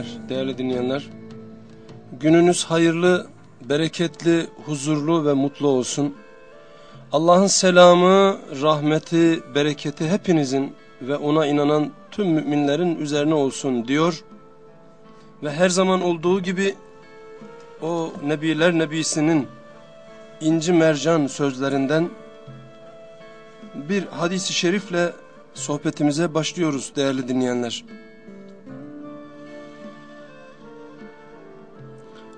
günler değerli dinleyenler. Gününüz hayırlı, bereketli, huzurlu ve mutlu olsun. Allah'ın selamı, rahmeti, bereketi hepinizin ve ona inanan tüm müminlerin üzerine olsun diyor. Ve her zaman olduğu gibi o Nebiler Nebisi'nin inci mercan sözlerinden bir hadisi şerifle sohbetimize başlıyoruz değerli dinleyenler.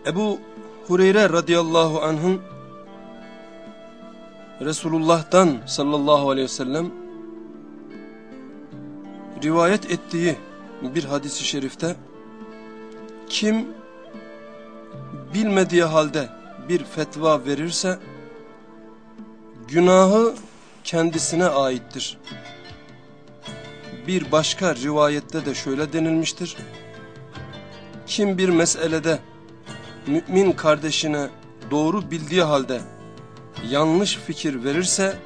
Ebu Hureyre radıyallahu anh'ın Resulullah'tan sallallahu aleyhi ve sellem rivayet ettiği bir hadisi şerifte kim bilmediği halde bir fetva verirse günahı kendisine aittir. Bir başka rivayette de şöyle denilmiştir. Kim bir meselede mümin kardeşine doğru bildiği halde yanlış fikir verirse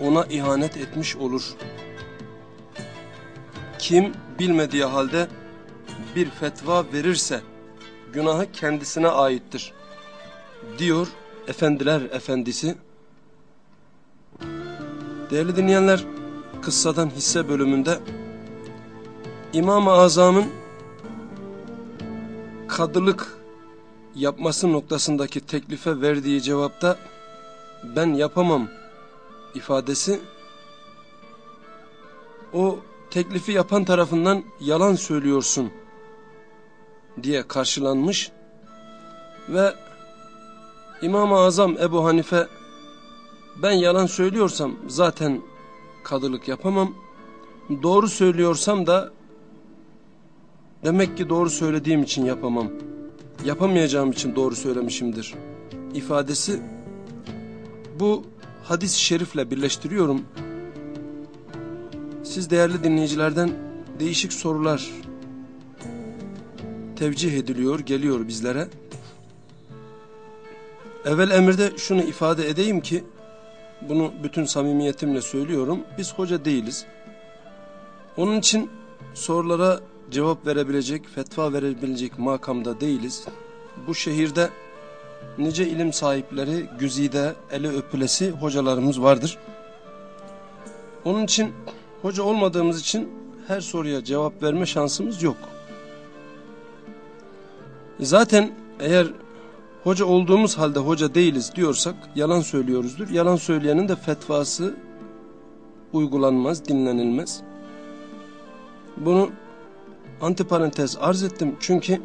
ona ihanet etmiş olur. Kim bilmediği halde bir fetva verirse günahı kendisine aittir. Diyor efendiler efendisi. Değerli dinleyenler kıssadan hisse bölümünde İmam-ı Azam'ın kadılık yapması noktasındaki teklife verdiği cevapta ben yapamam ifadesi o teklifi yapan tarafından yalan söylüyorsun diye karşılanmış ve İmam-ı Azam Ebu Hanife ben yalan söylüyorsam zaten kadılık yapamam. Doğru söylüyorsam da demek ki doğru söylediğim için yapamam. Yapamayacağım için doğru söylemişimdir. ifadesi bu hadis-i şerifle birleştiriyorum. Siz değerli dinleyicilerden değişik sorular tevcih ediliyor, geliyor bizlere. Evvel emirde şunu ifade edeyim ki, bunu bütün samimiyetimle söylüyorum, biz hoca değiliz. Onun için sorulara cevap verebilecek, fetva verebilecek makamda değiliz. Bu şehirde nice ilim sahipleri, güzide, eli öpülesi hocalarımız vardır. Onun için hoca olmadığımız için her soruya cevap verme şansımız yok. Zaten eğer hoca olduğumuz halde hoca değiliz diyorsak yalan söylüyoruzdur. Yalan söyleyenin de fetvası uygulanmaz, dinlenilmez. Bunu antiparantez arz ettim çünkü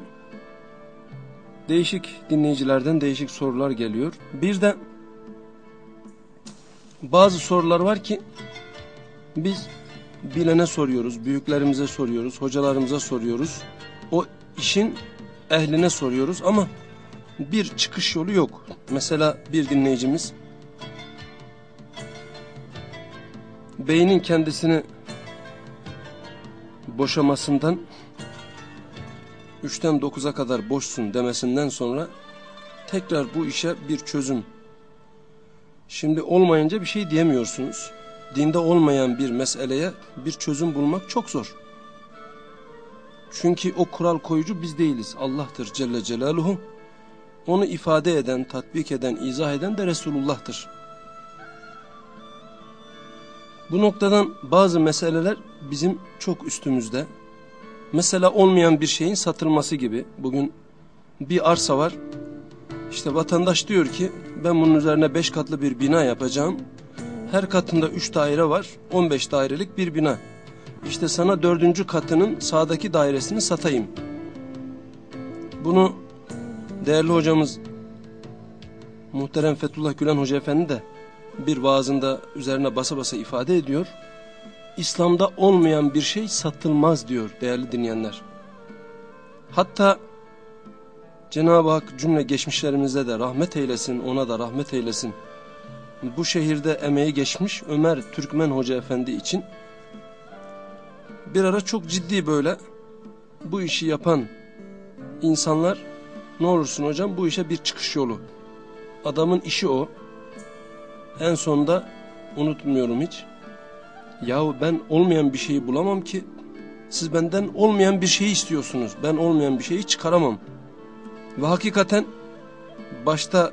değişik dinleyicilerden değişik sorular geliyor. Bir de bazı sorular var ki biz bilene soruyoruz, büyüklerimize soruyoruz, hocalarımıza soruyoruz. O işin ehline soruyoruz ama bir çıkış yolu yok. Mesela bir dinleyicimiz beynin kendisini boşamasından 3'ten 9'a kadar boşsun demesinden sonra tekrar bu işe bir çözüm. Şimdi olmayınca bir şey diyemiyorsunuz. Dinde olmayan bir meseleye bir çözüm bulmak çok zor. Çünkü o kural koyucu biz değiliz. Allah'tır Celle Celaluhu. Onu ifade eden, tatbik eden, izah eden de Resulullah'tır. Bu noktadan bazı meseleler bizim çok üstümüzde. Mesela olmayan bir şeyin satılması gibi. Bugün bir arsa var. İşte vatandaş diyor ki ben bunun üzerine beş katlı bir bina yapacağım. Her katında üç daire var. On beş dairelik bir bina. İşte sana dördüncü katının sağdaki dairesini satayım. Bunu değerli hocamız muhterem Fethullah Gülen Hoca Efendi de bir vaazında üzerine basa basa ifade ediyor. İslam'da olmayan bir şey satılmaz diyor değerli dinleyenler. Hatta Cenab-ı Hak cümle geçmişlerimize de rahmet eylesin, ona da rahmet eylesin. Bu şehirde emeği geçmiş Ömer Türkmen Hoca Efendi için bir ara çok ciddi böyle bu işi yapan insanlar ne olursun hocam bu işe bir çıkış yolu. Adamın işi o. En sonunda unutmuyorum hiç. Yahu ben olmayan bir şeyi bulamam ki Siz benden olmayan bir şeyi istiyorsunuz. Ben olmayan bir şeyi çıkaramam. Ve hakikaten başta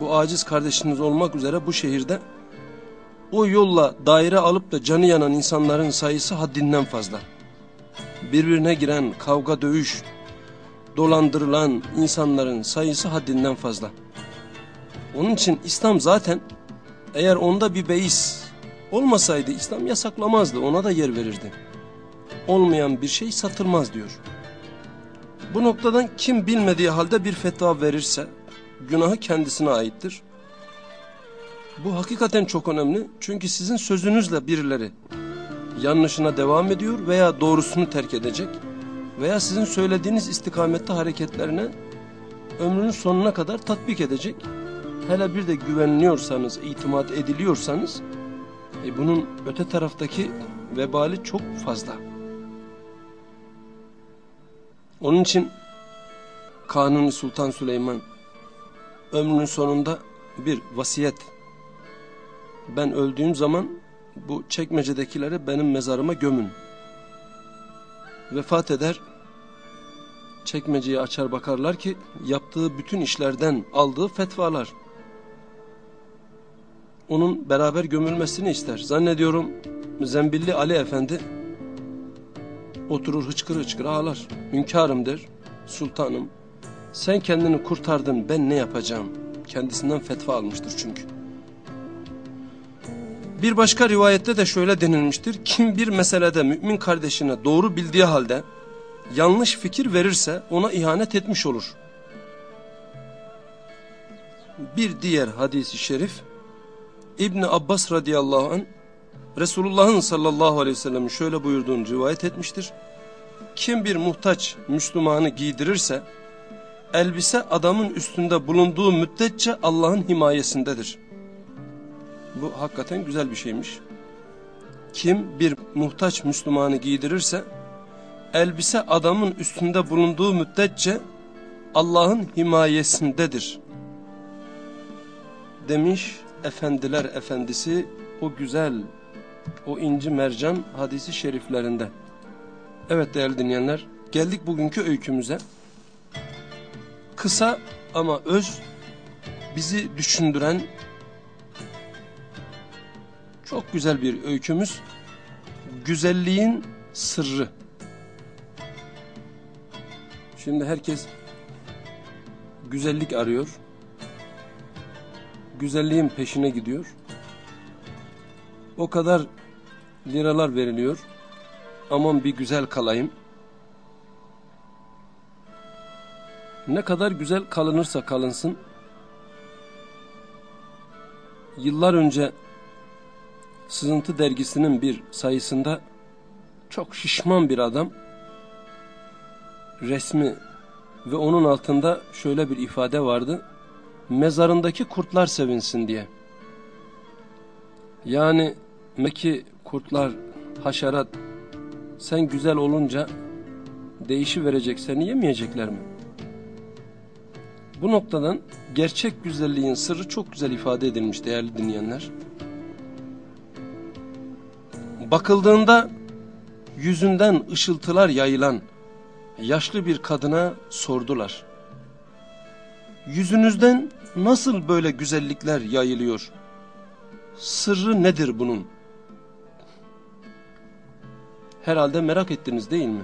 bu aciz kardeşiniz olmak üzere bu şehirde o yolla daire alıp da canı yanan insanların sayısı haddinden fazla. Birbirine giren kavga dövüş, dolandırılan insanların sayısı haddinden fazla. Onun için İslam zaten eğer onda bir beis olmasaydı İslam yasaklamazdı ona da yer verirdi. Olmayan bir şey satılmaz diyor. Bu noktadan kim bilmediği halde bir fetva verirse günahı kendisine aittir. Bu hakikaten çok önemli çünkü sizin sözünüzle birileri yanlışına devam ediyor veya doğrusunu terk edecek veya sizin söylediğiniz istikamette hareketlerine ömrünün sonuna kadar tatbik edecek. Hele bir de güveniliyorsanız, itimat ediliyorsanız e bunun öte taraftaki vebali çok fazla. Onun için Kanuni Sultan Süleyman ömrünün sonunda bir vasiyet. Ben öldüğüm zaman bu çekmecedekileri benim mezarıma gömün. Vefat eder, çekmeceyi açar bakarlar ki yaptığı bütün işlerden aldığı fetvalar. Onun beraber gömülmesini ister. Zannediyorum Zembilli Ali Efendi oturur hıçkır hıçkır ağlar. Hünkârım der, sultanım sen kendini kurtardın ben ne yapacağım? Kendisinden fetva almıştır çünkü. Bir başka rivayette de şöyle denilmiştir. Kim bir meselede mümin kardeşine doğru bildiği halde yanlış fikir verirse ona ihanet etmiş olur. Bir diğer hadisi şerif İbni Abbas radıyallahu an Resulullah'ın sallallahu aleyhi ve sellem şöyle buyurduğunu rivayet etmiştir. Kim bir muhtaç Müslümanı giydirirse elbise adamın üstünde bulunduğu müddetçe Allah'ın himayesindedir. Bu hakikaten güzel bir şeymiş. Kim bir muhtaç Müslümanı giydirirse elbise adamın üstünde bulunduğu müddetçe Allah'ın himayesindedir. Demiş efendiler efendisi o güzel, o inci mercan hadisi şeriflerinde. Evet değerli dinleyenler geldik bugünkü öykümüze. Kısa ama öz bizi düşündüren çok güzel bir öykümüz. Güzelliğin sırrı. Şimdi herkes güzellik arıyor. Güzelliğin peşine gidiyor. O kadar liralar veriliyor. Aman bir güzel kalayım. Ne kadar güzel kalınırsa kalınsın. Yıllar önce Sızıntı dergisinin bir sayısında çok şişman bir adam resmi ve onun altında şöyle bir ifade vardı. Mezarındaki kurtlar sevinsin diye. Yani meki kurtlar, haşerat sen güzel olunca değişi verecek seni yemeyecekler mi? Bu noktadan gerçek güzelliğin sırrı çok güzel ifade edilmiş değerli dinleyenler. Bakıldığında yüzünden ışıltılar yayılan yaşlı bir kadına sordular. Yüzünüzden nasıl böyle güzellikler yayılıyor? Sırrı nedir bunun? Herhalde merak ettiniz değil mi?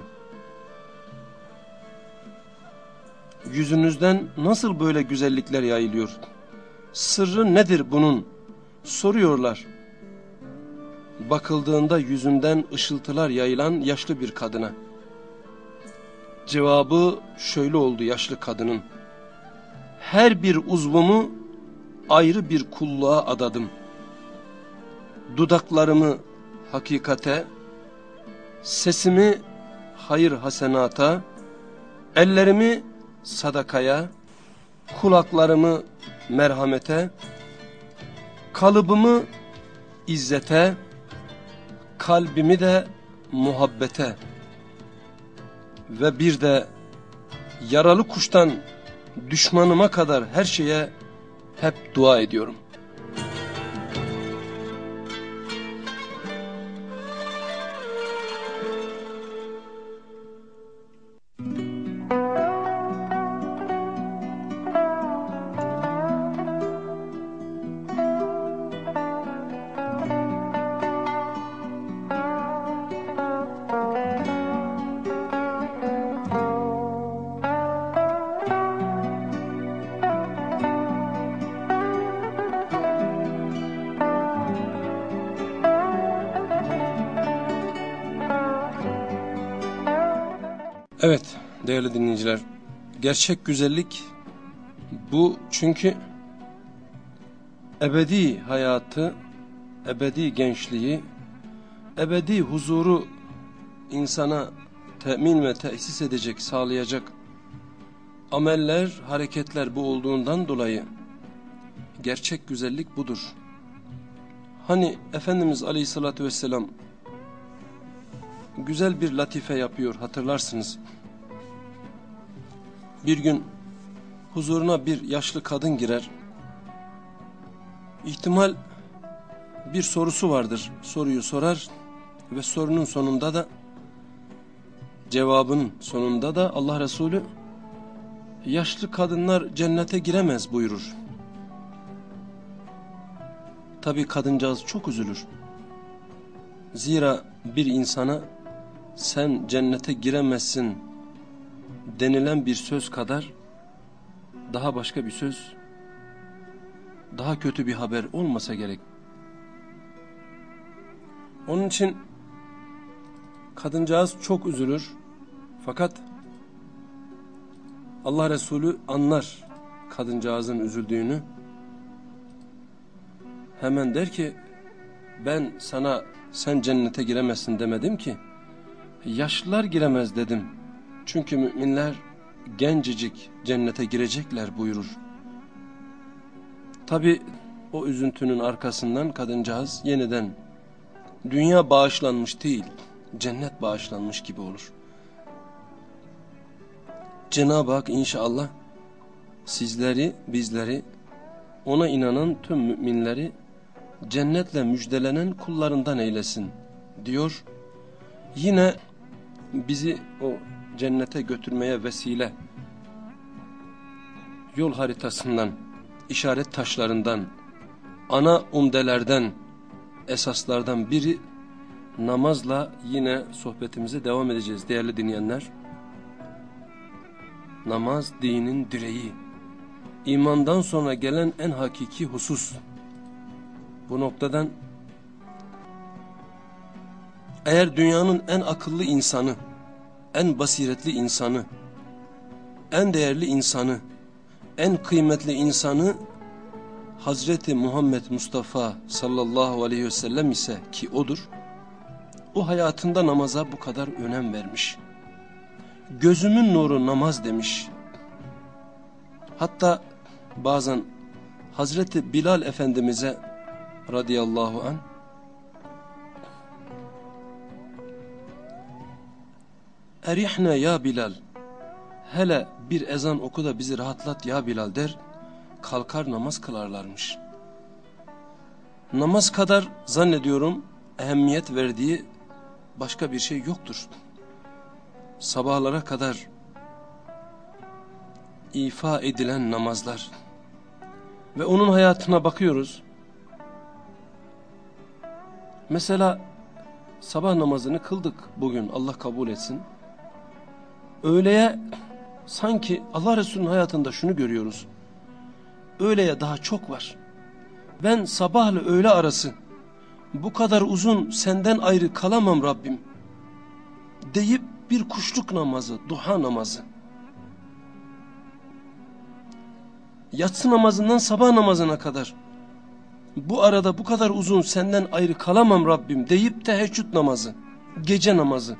Yüzünüzden nasıl böyle güzellikler yayılıyor? Sırrı nedir bunun? Soruyorlar bakıldığında yüzünden ışıltılar yayılan yaşlı bir kadına. Cevabı şöyle oldu yaşlı kadının. Her bir uzvumu ayrı bir kulluğa adadım. Dudaklarımı hakikate, sesimi hayır hasenata, ellerimi sadakaya, kulaklarımı merhamete, kalıbımı izzete, kalbimi de muhabbete ve bir de yaralı kuştan düşmanıma kadar her şeye hep dua ediyorum. Gerçek güzellik bu çünkü ebedi hayatı, ebedi gençliği, ebedi huzuru insana temin ve tesis edecek, sağlayacak ameller, hareketler bu olduğundan dolayı gerçek güzellik budur. Hani Efendimiz Aleyhisselatü Vesselam güzel bir latife yapıyor hatırlarsınız. Bir gün huzuruna bir yaşlı kadın girer. İhtimal bir sorusu vardır. Soruyu sorar ve sorunun sonunda da cevabın sonunda da Allah Resulü yaşlı kadınlar cennete giremez buyurur. Tabi kadıncağız çok üzülür. Zira bir insana sen cennete giremezsin denilen bir söz kadar daha başka bir söz, daha kötü bir haber olmasa gerek. Onun için kadıncağız çok üzülür. Fakat Allah Resulü anlar kadıncağızın üzüldüğünü. Hemen der ki ben sana sen cennete giremezsin demedim ki. Yaşlılar giremez dedim. Çünkü müminler gencecik cennete girecekler buyurur. Tabi o üzüntünün arkasından kadıncağız yeniden dünya bağışlanmış değil, cennet bağışlanmış gibi olur. Cenab-ı Hak inşallah sizleri, bizleri, ona inanan tüm müminleri cennetle müjdelenen kullarından eylesin diyor. Yine bizi o cennete götürmeye vesile yol haritasından, işaret taşlarından, ana umdelerden, esaslardan biri namazla yine sohbetimize devam edeceğiz değerli dinleyenler. Namaz dinin direği, imandan sonra gelen en hakiki husus. Bu noktadan eğer dünyanın en akıllı insanı, en basiretli insanı, en değerli insanı, en kıymetli insanı Hazreti Muhammed Mustafa sallallahu aleyhi ve sellem ise ki odur, o hayatında namaza bu kadar önem vermiş. Gözümün nuru namaz demiş. Hatta bazen Hazreti Bilal Efendimiz'e radıyallahu an Erihne ya Bilal. Hele bir ezan oku da bizi rahatlat ya Bilal der. Kalkar namaz kılarlarmış. Namaz kadar zannediyorum ehemmiyet verdiği başka bir şey yoktur. Sabahlara kadar ifa edilen namazlar ve onun hayatına bakıyoruz. Mesela sabah namazını kıldık bugün Allah kabul etsin. Öğleye sanki Allah Resulü'nün hayatında şunu görüyoruz. Öğleye daha çok var. Ben sabahla öğle arası bu kadar uzun senden ayrı kalamam Rabbim deyip bir kuşluk namazı, duha namazı. Yatsı namazından sabah namazına kadar bu arada bu kadar uzun senden ayrı kalamam Rabbim deyip teheccüd namazı, gece namazı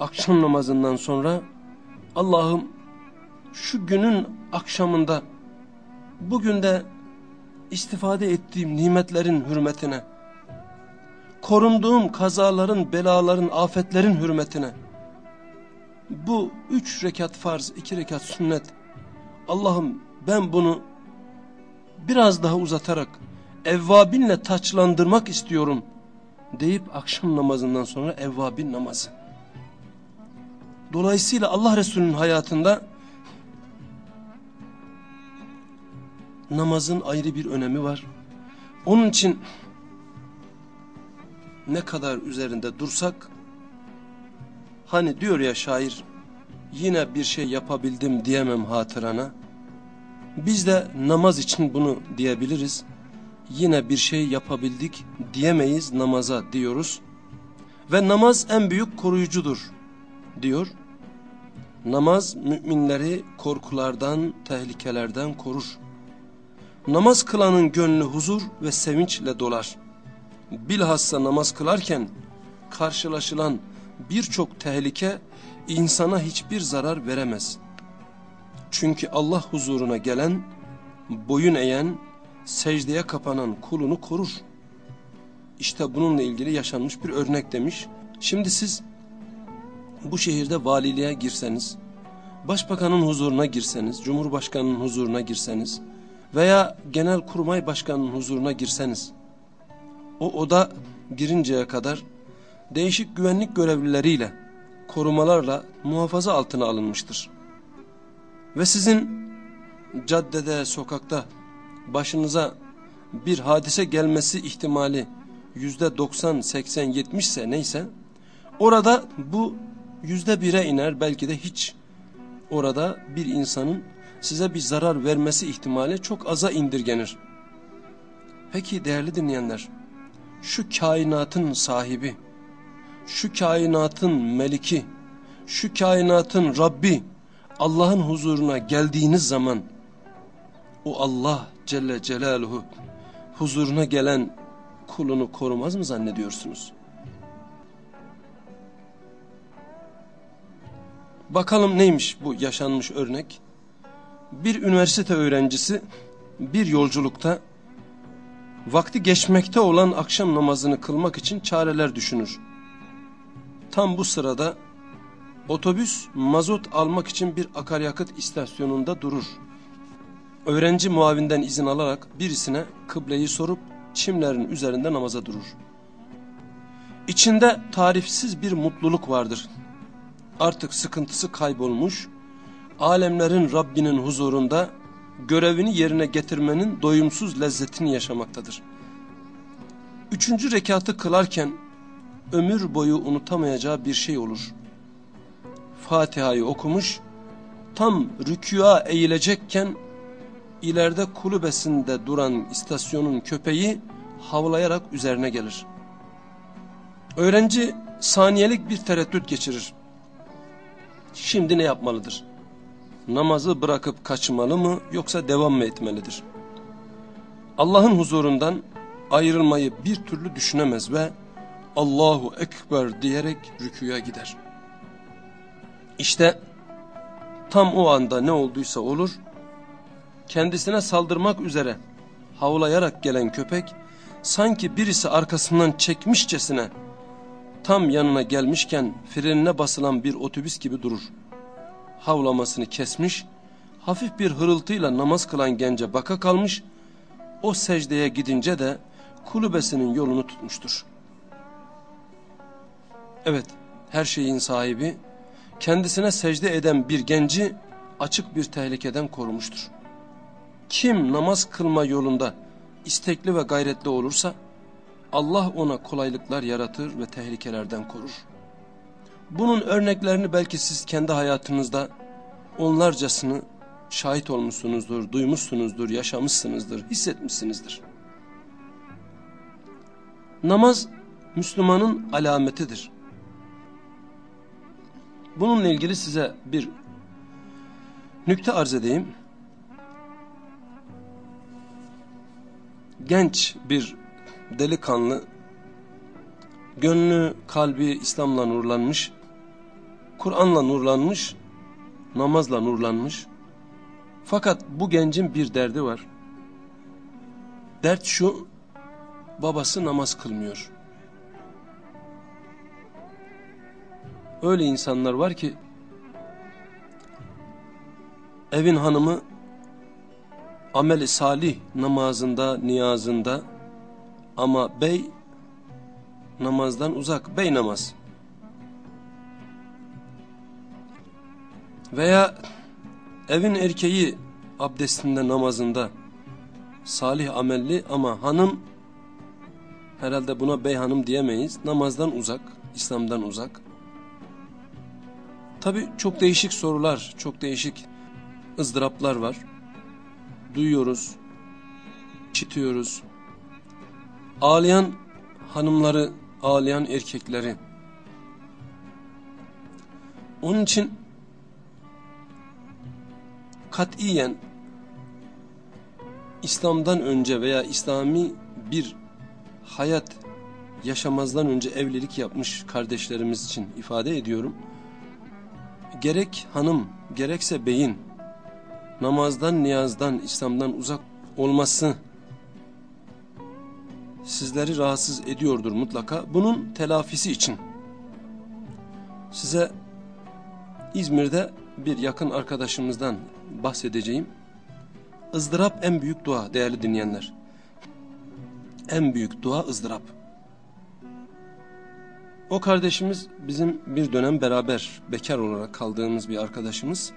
akşam namazından sonra Allah'ım şu günün akşamında bugün de istifade ettiğim nimetlerin hürmetine korunduğum kazaların, belaların, afetlerin hürmetine bu üç rekat farz, iki rekat sünnet Allah'ım ben bunu biraz daha uzatarak evvabinle taçlandırmak istiyorum deyip akşam namazından sonra evvabin namazı. Dolayısıyla Allah Resulü'nün hayatında namazın ayrı bir önemi var. Onun için ne kadar üzerinde dursak hani diyor ya şair yine bir şey yapabildim diyemem hatırana. Biz de namaz için bunu diyebiliriz. Yine bir şey yapabildik diyemeyiz namaza diyoruz. Ve namaz en büyük koruyucudur diyor. Namaz müminleri korkulardan, tehlikelerden korur. Namaz kılanın gönlü huzur ve sevinçle dolar. Bilhassa namaz kılarken karşılaşılan birçok tehlike insana hiçbir zarar veremez. Çünkü Allah huzuruna gelen, boyun eğen, secdeye kapanan kulunu korur. İşte bununla ilgili yaşanmış bir örnek demiş. Şimdi siz bu şehirde valiliğe girseniz, başbakanın huzuruna girseniz, cumhurbaşkanının huzuruna girseniz veya genel kurmay başkanının huzuruna girseniz, o oda girinceye kadar değişik güvenlik görevlileriyle, korumalarla muhafaza altına alınmıştır. Ve sizin caddede, sokakta başınıza bir hadise gelmesi ihtimali yüzde doksan, seksen, yetmişse neyse, orada bu yüzde bire iner belki de hiç. Orada bir insanın size bir zarar vermesi ihtimali çok aza indirgenir. Peki değerli dinleyenler, şu kainatın sahibi, şu kainatın meliki, şu kainatın Rabbi, Allah'ın huzuruna geldiğiniz zaman, o Allah Celle Celaluhu huzuruna gelen kulunu korumaz mı zannediyorsunuz? Bakalım neymiş bu yaşanmış örnek? Bir üniversite öğrencisi bir yolculukta vakti geçmekte olan akşam namazını kılmak için çareler düşünür. Tam bu sırada otobüs mazot almak için bir akaryakıt istasyonunda durur. Öğrenci muavinden izin alarak birisine kıbleyi sorup çimlerin üzerinde namaza durur. İçinde tarifsiz bir mutluluk vardır. Artık sıkıntısı kaybolmuş, alemlerin Rabbinin huzurunda görevini yerine getirmenin doyumsuz lezzetini yaşamaktadır. Üçüncü rekatı kılarken ömür boyu unutamayacağı bir şey olur. Fatiha'yı okumuş, tam rükûa eğilecekken ileride kulübesinde duran istasyonun köpeği havlayarak üzerine gelir. Öğrenci saniyelik bir tereddüt geçirir. Şimdi ne yapmalıdır? Namazı bırakıp kaçmalı mı yoksa devam mı etmelidir? Allah'ın huzurundan ayrılmayı bir türlü düşünemez ve Allahu Ekber diyerek rüküya gider. İşte tam o anda ne olduysa olur, kendisine saldırmak üzere havlayarak gelen köpek, sanki birisi arkasından çekmişçesine tam yanına gelmişken frenine basılan bir otobüs gibi durur. Havlamasını kesmiş, hafif bir hırıltıyla namaz kılan gence baka kalmış, o secdeye gidince de kulübesinin yolunu tutmuştur. Evet, her şeyin sahibi, kendisine secde eden bir genci açık bir tehlikeden korumuştur. Kim namaz kılma yolunda istekli ve gayretli olursa, Allah ona kolaylıklar yaratır ve tehlikelerden korur. Bunun örneklerini belki siz kendi hayatınızda onlarcasını şahit olmuşsunuzdur, duymuşsunuzdur, yaşamışsınızdır, hissetmişsinizdir. Namaz Müslümanın alametidir. Bununla ilgili size bir nükte arz edeyim. Genç bir delikanlı, gönlü, kalbi İslam'la nurlanmış, Kur'an'la nurlanmış, namazla nurlanmış. Fakat bu gencin bir derdi var. Dert şu, babası namaz kılmıyor. Öyle insanlar var ki, evin hanımı ameli salih namazında, niyazında, ama bey namazdan uzak. Bey namaz. Veya evin erkeği abdestinde namazında salih amelli ama hanım herhalde buna bey hanım diyemeyiz. Namazdan uzak, İslam'dan uzak. Tabi çok değişik sorular, çok değişik ızdıraplar var. Duyuyoruz, çitiyoruz. Ağlayan hanımları, ağlayan erkekleri. Onun için katiyen İslam'dan önce veya İslami bir hayat yaşamazdan önce evlilik yapmış kardeşlerimiz için ifade ediyorum. Gerek hanım gerekse beyin namazdan, niyazdan, İslam'dan uzak olması sizleri rahatsız ediyordur mutlaka. Bunun telafisi için size İzmir'de bir yakın arkadaşımızdan bahsedeceğim. ızdırap en büyük dua değerli dinleyenler. En büyük dua ızdırap. O kardeşimiz bizim bir dönem beraber bekar olarak kaldığımız bir arkadaşımız.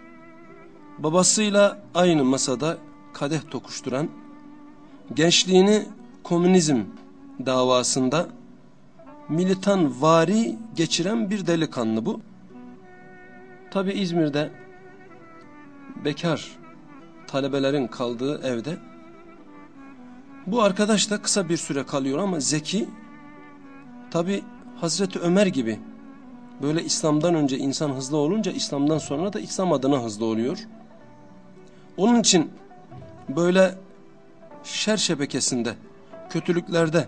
Babasıyla aynı masada kadeh tokuşturan, gençliğini komünizm davasında militan vari geçiren bir delikanlı bu. Tabi İzmir'de bekar talebelerin kaldığı evde bu arkadaş da kısa bir süre kalıyor ama zeki tabi Hazreti Ömer gibi böyle İslam'dan önce insan hızlı olunca İslam'dan sonra da İslam adına hızlı oluyor. Onun için böyle şer şebekesinde, kötülüklerde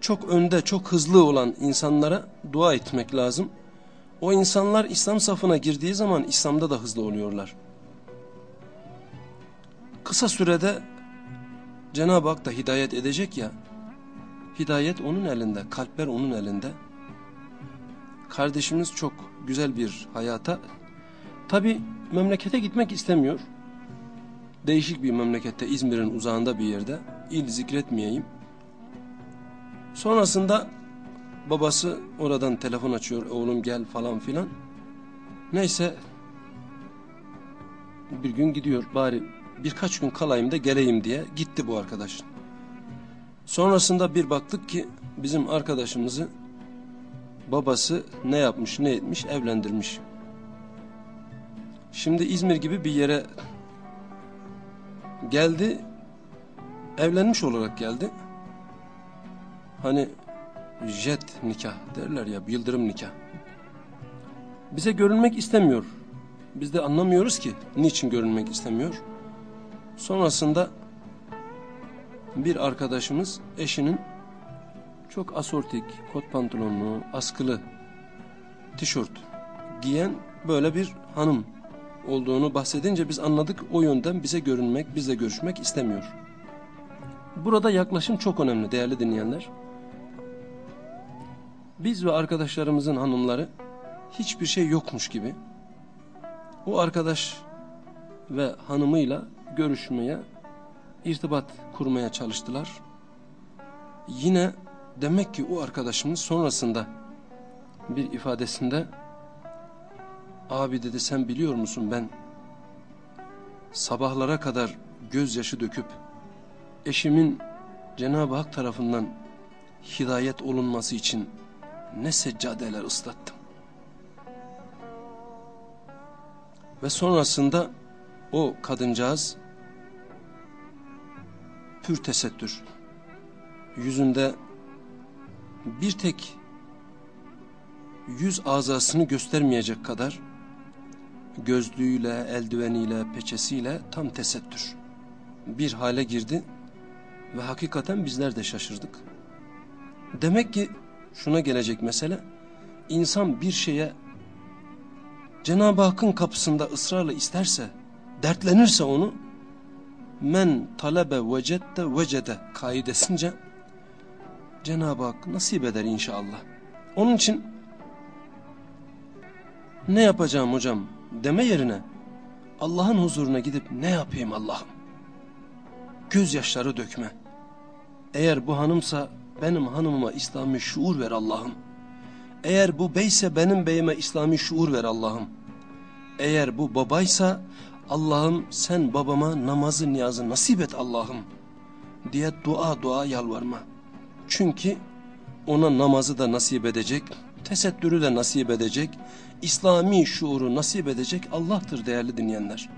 çok önde, çok hızlı olan insanlara dua etmek lazım. O insanlar İslam safına girdiği zaman İslam'da da hızlı oluyorlar. Kısa sürede Cenab-ı Hak da hidayet edecek ya, hidayet onun elinde, kalpler onun elinde. Kardeşimiz çok güzel bir hayata, tabi memlekete gitmek istemiyor. Değişik bir memlekette, İzmir'in uzağında bir yerde, il zikretmeyeyim. Sonrasında babası oradan telefon açıyor, oğlum gel falan filan. Neyse bir gün gidiyor bari birkaç gün kalayım da geleyim diye gitti bu arkadaş. Sonrasında bir baktık ki bizim arkadaşımızı babası ne yapmış ne etmiş evlendirmiş. Şimdi İzmir gibi bir yere geldi evlenmiş olarak geldi. Hani jet nikah derler ya yıldırım nikah. Bize görünmek istemiyor. Biz de anlamıyoruz ki niçin görünmek istemiyor. Sonrasında bir arkadaşımız eşinin çok asortik, kot pantolonlu, askılı tişört giyen böyle bir hanım olduğunu bahsedince biz anladık o yönden bize görünmek, bizle görüşmek istemiyor. Burada yaklaşım çok önemli değerli dinleyenler. Biz ve arkadaşlarımızın hanımları hiçbir şey yokmuş gibi o arkadaş ve hanımıyla görüşmeye, irtibat kurmaya çalıştılar. Yine demek ki o arkadaşımız sonrasında bir ifadesinde abi dedi sen biliyor musun ben sabahlara kadar gözyaşı döküp eşimin Cenab-ı Hak tarafından hidayet olunması için ne seccadeler ıslattım. Ve sonrasında o kadıncağız pür tesettür. Yüzünde bir tek yüz azasını göstermeyecek kadar gözlüğüyle, eldiveniyle, peçesiyle tam tesettür. Bir hale girdi ve hakikaten bizler de şaşırdık. Demek ki şuna gelecek mesele, insan bir şeye Cenab-ı Hakk'ın kapısında ısrarla isterse, dertlenirse onu, men talebe vecette vecede kaidesince Cenab-ı Hak nasip eder inşallah. Onun için ne yapacağım hocam deme yerine Allah'ın huzuruna gidip ne yapayım Allah'ım? Gözyaşları dökme. Eğer bu hanımsa benim hanımıma İslami şuur ver Allah'ım. Eğer bu beyse benim beyime İslami şuur ver Allah'ım. Eğer bu babaysa Allah'ım sen babama namazı niyazı nasip et Allah'ım diye dua dua yalvarma. Çünkü ona namazı da nasip edecek, tesettürü de nasip edecek, İslami şuuru nasip edecek Allah'tır değerli dinleyenler.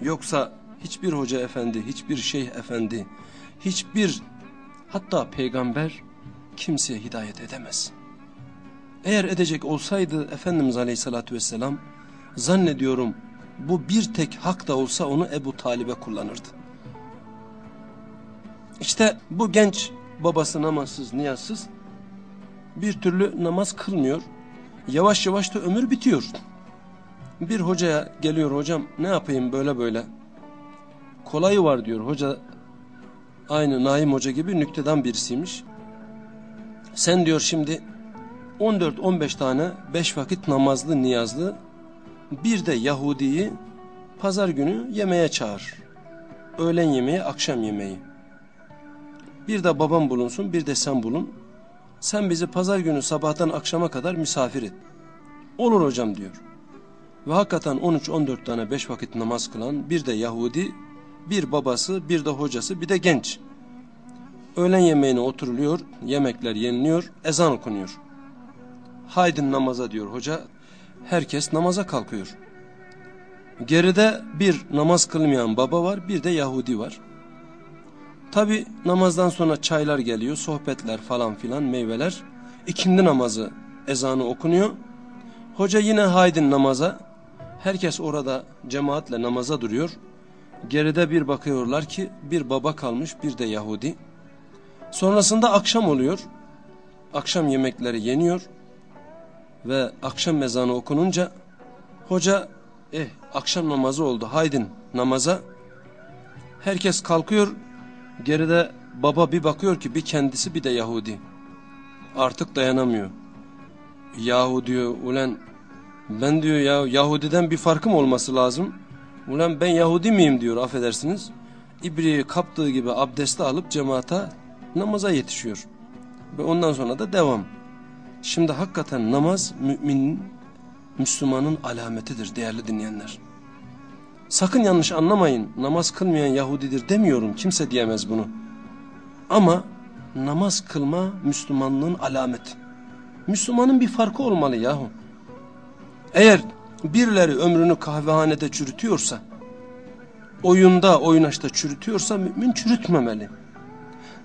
Yoksa hiçbir hoca efendi, hiçbir şeyh efendi, hiçbir hatta peygamber kimseye hidayet edemez. Eğer edecek olsaydı Efendimiz Aleyhisselatü Vesselam zannediyorum bu bir tek hak da olsa onu Ebu Talib'e kullanırdı. İşte bu genç babası namazsız, niyazsız bir türlü namaz kılmıyor. Yavaş yavaş da ömür bitiyor. Bir hocaya geliyor hocam ne yapayım böyle böyle. Kolayı var diyor hoca aynı Naim Hoca gibi nükteden birisiymiş. Sen diyor şimdi 14-15 tane 5 vakit namazlı niyazlı bir de Yahudi'yi pazar günü yemeğe çağır. Öğlen yemeği, akşam yemeği. Bir de babam bulunsun, bir de sen bulun. Sen bizi pazar günü sabahtan akşama kadar misafir et. Olur hocam diyor. Ve hakikaten 13-14 tane 5 vakit namaz kılan bir de Yahudi, bir babası, bir de hocası, bir de genç. Öğlen yemeğine oturuluyor, yemekler yeniliyor, ezan okunuyor. Haydin namaza diyor hoca. Herkes namaza kalkıyor. Geride bir namaz kılmayan baba var, bir de Yahudi var. Tabi namazdan sonra çaylar geliyor, sohbetler falan filan, meyveler. İkindi namazı ezanı okunuyor. Hoca yine haydin namaza. Herkes orada cemaatle namaza duruyor. Geride bir bakıyorlar ki bir baba kalmış bir de Yahudi. Sonrasında akşam oluyor. Akşam yemekleri yeniyor. Ve akşam mezanı okununca hoca eh akşam namazı oldu haydin namaza. Herkes kalkıyor. Geride baba bir bakıyor ki bir kendisi bir de Yahudi. Artık dayanamıyor. Yahu diyor ulen ben diyor ya Yahudiden bir farkım olması lazım. Ulan ben Yahudi miyim diyor affedersiniz. İbriği kaptığı gibi abdesti alıp cemaata namaza yetişiyor. Ve ondan sonra da devam. Şimdi hakikaten namaz müminin, Müslümanın alametidir değerli dinleyenler. Sakın yanlış anlamayın namaz kılmayan Yahudidir demiyorum kimse diyemez bunu. Ama namaz kılma Müslümanlığın alameti. Müslümanın bir farkı olmalı yahu. Eğer birileri ömrünü kahvehanede çürütüyorsa, oyunda oynaşta çürütüyorsa mümin çürütmemeli.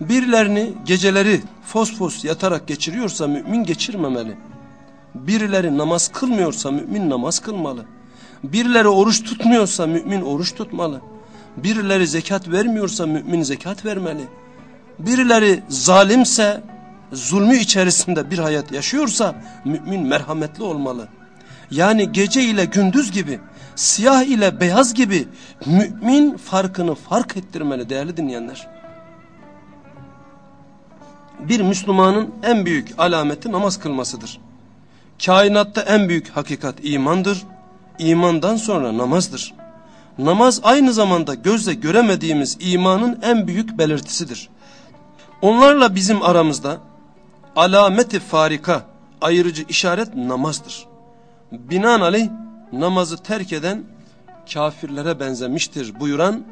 Birilerini geceleri fos fos yatarak geçiriyorsa mümin geçirmemeli. Birileri namaz kılmıyorsa mümin namaz kılmalı. Birileri oruç tutmuyorsa mümin oruç tutmalı. Birileri zekat vermiyorsa mümin zekat vermeli. Birileri zalimse, zulmü içerisinde bir hayat yaşıyorsa mümin merhametli olmalı. Yani gece ile gündüz gibi, siyah ile beyaz gibi mümin farkını fark ettirmeli değerli dinleyenler. Bir Müslümanın en büyük alameti namaz kılmasıdır. Kainatta en büyük hakikat imandır. İmandan sonra namazdır. Namaz aynı zamanda gözle göremediğimiz imanın en büyük belirtisidir. Onlarla bizim aramızda alameti farika, ayırıcı işaret namazdır. Binaenaleyh namazı terk eden kafirlere benzemiştir buyuran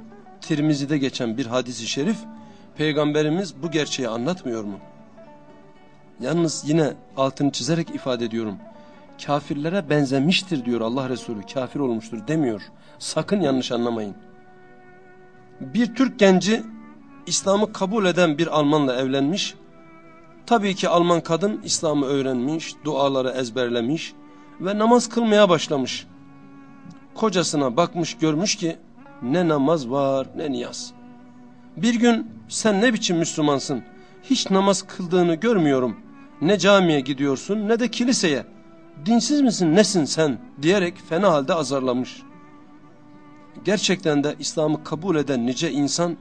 Tirmizi'de geçen bir hadisi şerif Peygamberimiz bu gerçeği anlatmıyor mu? Yalnız yine altını çizerek ifade ediyorum. Kafirlere benzemiştir diyor Allah Resulü. Kafir olmuştur demiyor. Sakın yanlış anlamayın. Bir Türk genci İslam'ı kabul eden bir Almanla evlenmiş. Tabii ki Alman kadın İslam'ı öğrenmiş, duaları ezberlemiş ve namaz kılmaya başlamış. Kocasına bakmış görmüş ki ne namaz var ne niyaz. Bir gün sen ne biçim Müslümansın? Hiç namaz kıldığını görmüyorum. Ne camiye gidiyorsun ne de kiliseye. Dinsiz misin nesin sen diyerek fena halde azarlamış. Gerçekten de İslam'ı kabul eden nice insan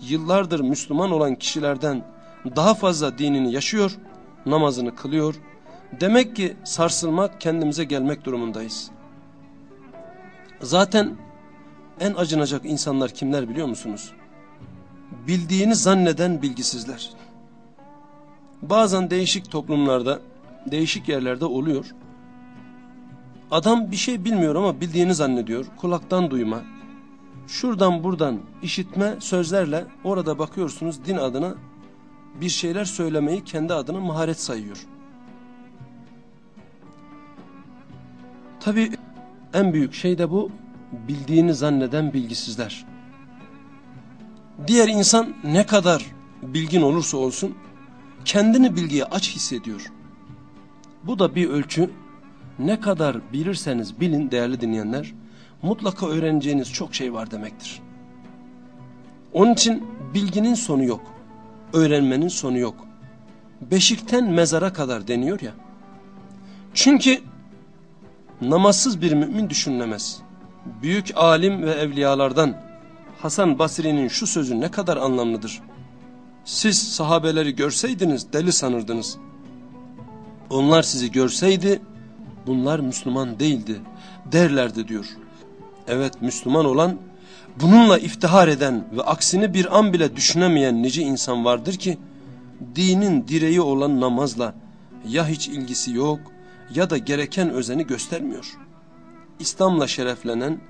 yıllardır Müslüman olan kişilerden daha fazla dinini yaşıyor, namazını kılıyor. Demek ki sarsılmak kendimize gelmek durumundayız. Zaten en acınacak insanlar kimler biliyor musunuz? bildiğini zanneden bilgisizler. Bazen değişik toplumlarda, değişik yerlerde oluyor. Adam bir şey bilmiyor ama bildiğini zannediyor. Kulaktan duyma, şuradan buradan işitme sözlerle orada bakıyorsunuz din adına bir şeyler söylemeyi kendi adına maharet sayıyor. Tabi en büyük şey de bu bildiğini zanneden bilgisizler. Diğer insan ne kadar bilgin olursa olsun kendini bilgiye aç hissediyor. Bu da bir ölçü. Ne kadar bilirseniz bilin değerli dinleyenler mutlaka öğreneceğiniz çok şey var demektir. Onun için bilginin sonu yok. Öğrenmenin sonu yok. Beşikten mezara kadar deniyor ya. Çünkü namazsız bir mümin düşünülemez. Büyük alim ve evliyalardan Hasan Basri'nin şu sözü ne kadar anlamlıdır. Siz sahabeleri görseydiniz deli sanırdınız. Onlar sizi görseydi bunlar Müslüman değildi derlerdi diyor. Evet Müslüman olan bununla iftihar eden ve aksini bir an bile düşünemeyen nice insan vardır ki dinin direği olan namazla ya hiç ilgisi yok ya da gereken özeni göstermiyor. İslam'la şereflenen,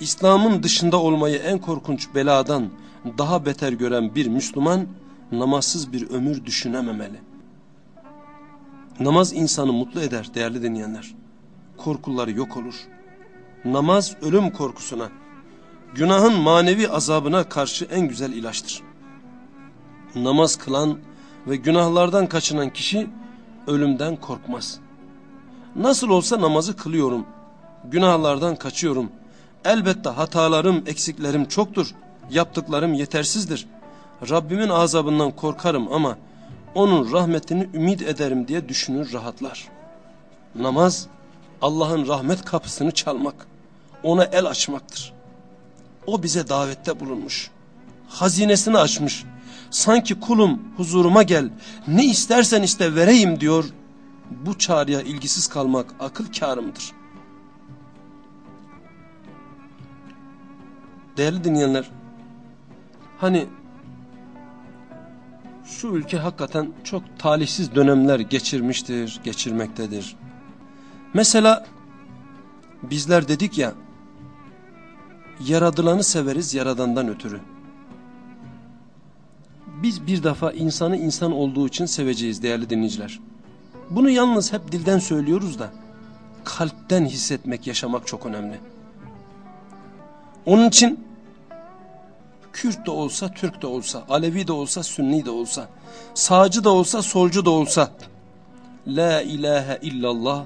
İslam'ın dışında olmayı en korkunç beladan daha beter gören bir Müslüman namazsız bir ömür düşünememeli. Namaz insanı mutlu eder değerli dinleyenler. Korkuları yok olur. Namaz ölüm korkusuna, günahın manevi azabına karşı en güzel ilaçtır. Namaz kılan ve günahlardan kaçınan kişi ölümden korkmaz. Nasıl olsa namazı kılıyorum, günahlardan kaçıyorum. Elbette hatalarım, eksiklerim çoktur, yaptıklarım yetersizdir. Rabbimin azabından korkarım ama onun rahmetini ümit ederim diye düşünür rahatlar. Namaz Allah'ın rahmet kapısını çalmak, ona el açmaktır. O bize davette bulunmuş, hazinesini açmış. Sanki kulum huzuruma gel, ne istersen iste vereyim diyor. Bu çağrıya ilgisiz kalmak akıl kârımdır. Değerli dinleyenler, hani şu ülke hakikaten çok talihsiz dönemler geçirmiştir, geçirmektedir. Mesela bizler dedik ya, yaradılanı severiz yaradandan ötürü. Biz bir defa insanı insan olduğu için seveceğiz değerli dinleyiciler. Bunu yalnız hep dilden söylüyoruz da, kalpten hissetmek, yaşamak çok önemli. Onun için Kürt de olsa, Türk de olsa, Alevi de olsa, Sünni de olsa, sağcı da olsa, solcu da olsa, La ilahe illallah,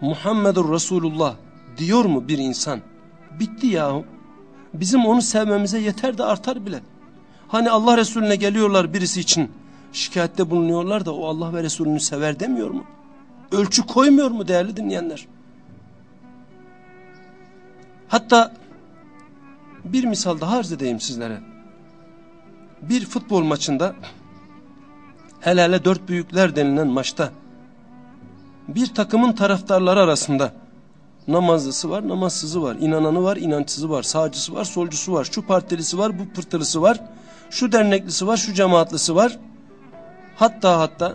Muhammedur Resulullah diyor mu bir insan? Bitti yahu. Bizim onu sevmemize yeter de artar bile. Hani Allah Resulüne geliyorlar birisi için şikayette bulunuyorlar da o Allah ve Resulünü sever demiyor mu? Ölçü koymuyor mu değerli dinleyenler? Hatta bir misal daha arz edeyim sizlere. Bir futbol maçında hele dört büyükler denilen maçta bir takımın taraftarları arasında namazlısı var, namazsızı var, inananı var, inançsızı var, sağcısı var, solcusu var, şu partilisi var, bu pırtılısı var, şu derneklisi var, şu cemaatlisi var. Hatta hatta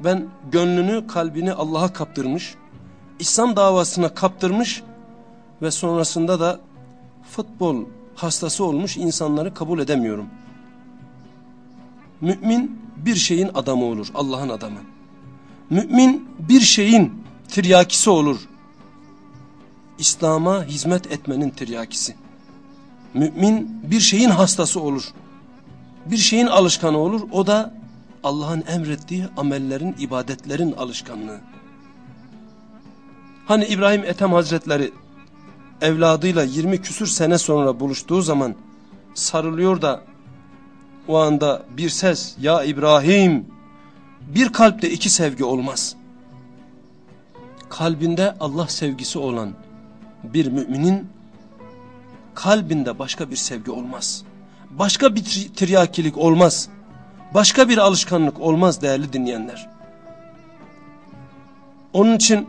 ben gönlünü, kalbini Allah'a kaptırmış, İslam davasına kaptırmış ve sonrasında da futbol hastası olmuş insanları kabul edemiyorum. Mümin bir şeyin adamı olur, Allah'ın adamı. Mümin bir şeyin tiryakisi olur. İslam'a hizmet etmenin tiryakisi. Mümin bir şeyin hastası olur. Bir şeyin alışkanı olur. O da Allah'ın emrettiği amellerin, ibadetlerin alışkanlığı. Hani İbrahim Ethem Hazretleri evladıyla 20 küsür sene sonra buluştuğu zaman sarılıyor da o anda bir ses ya İbrahim bir kalpte iki sevgi olmaz. Kalbinde Allah sevgisi olan bir müminin kalbinde başka bir sevgi olmaz. Başka bir tiryakilik olmaz. Başka bir alışkanlık olmaz değerli dinleyenler. Onun için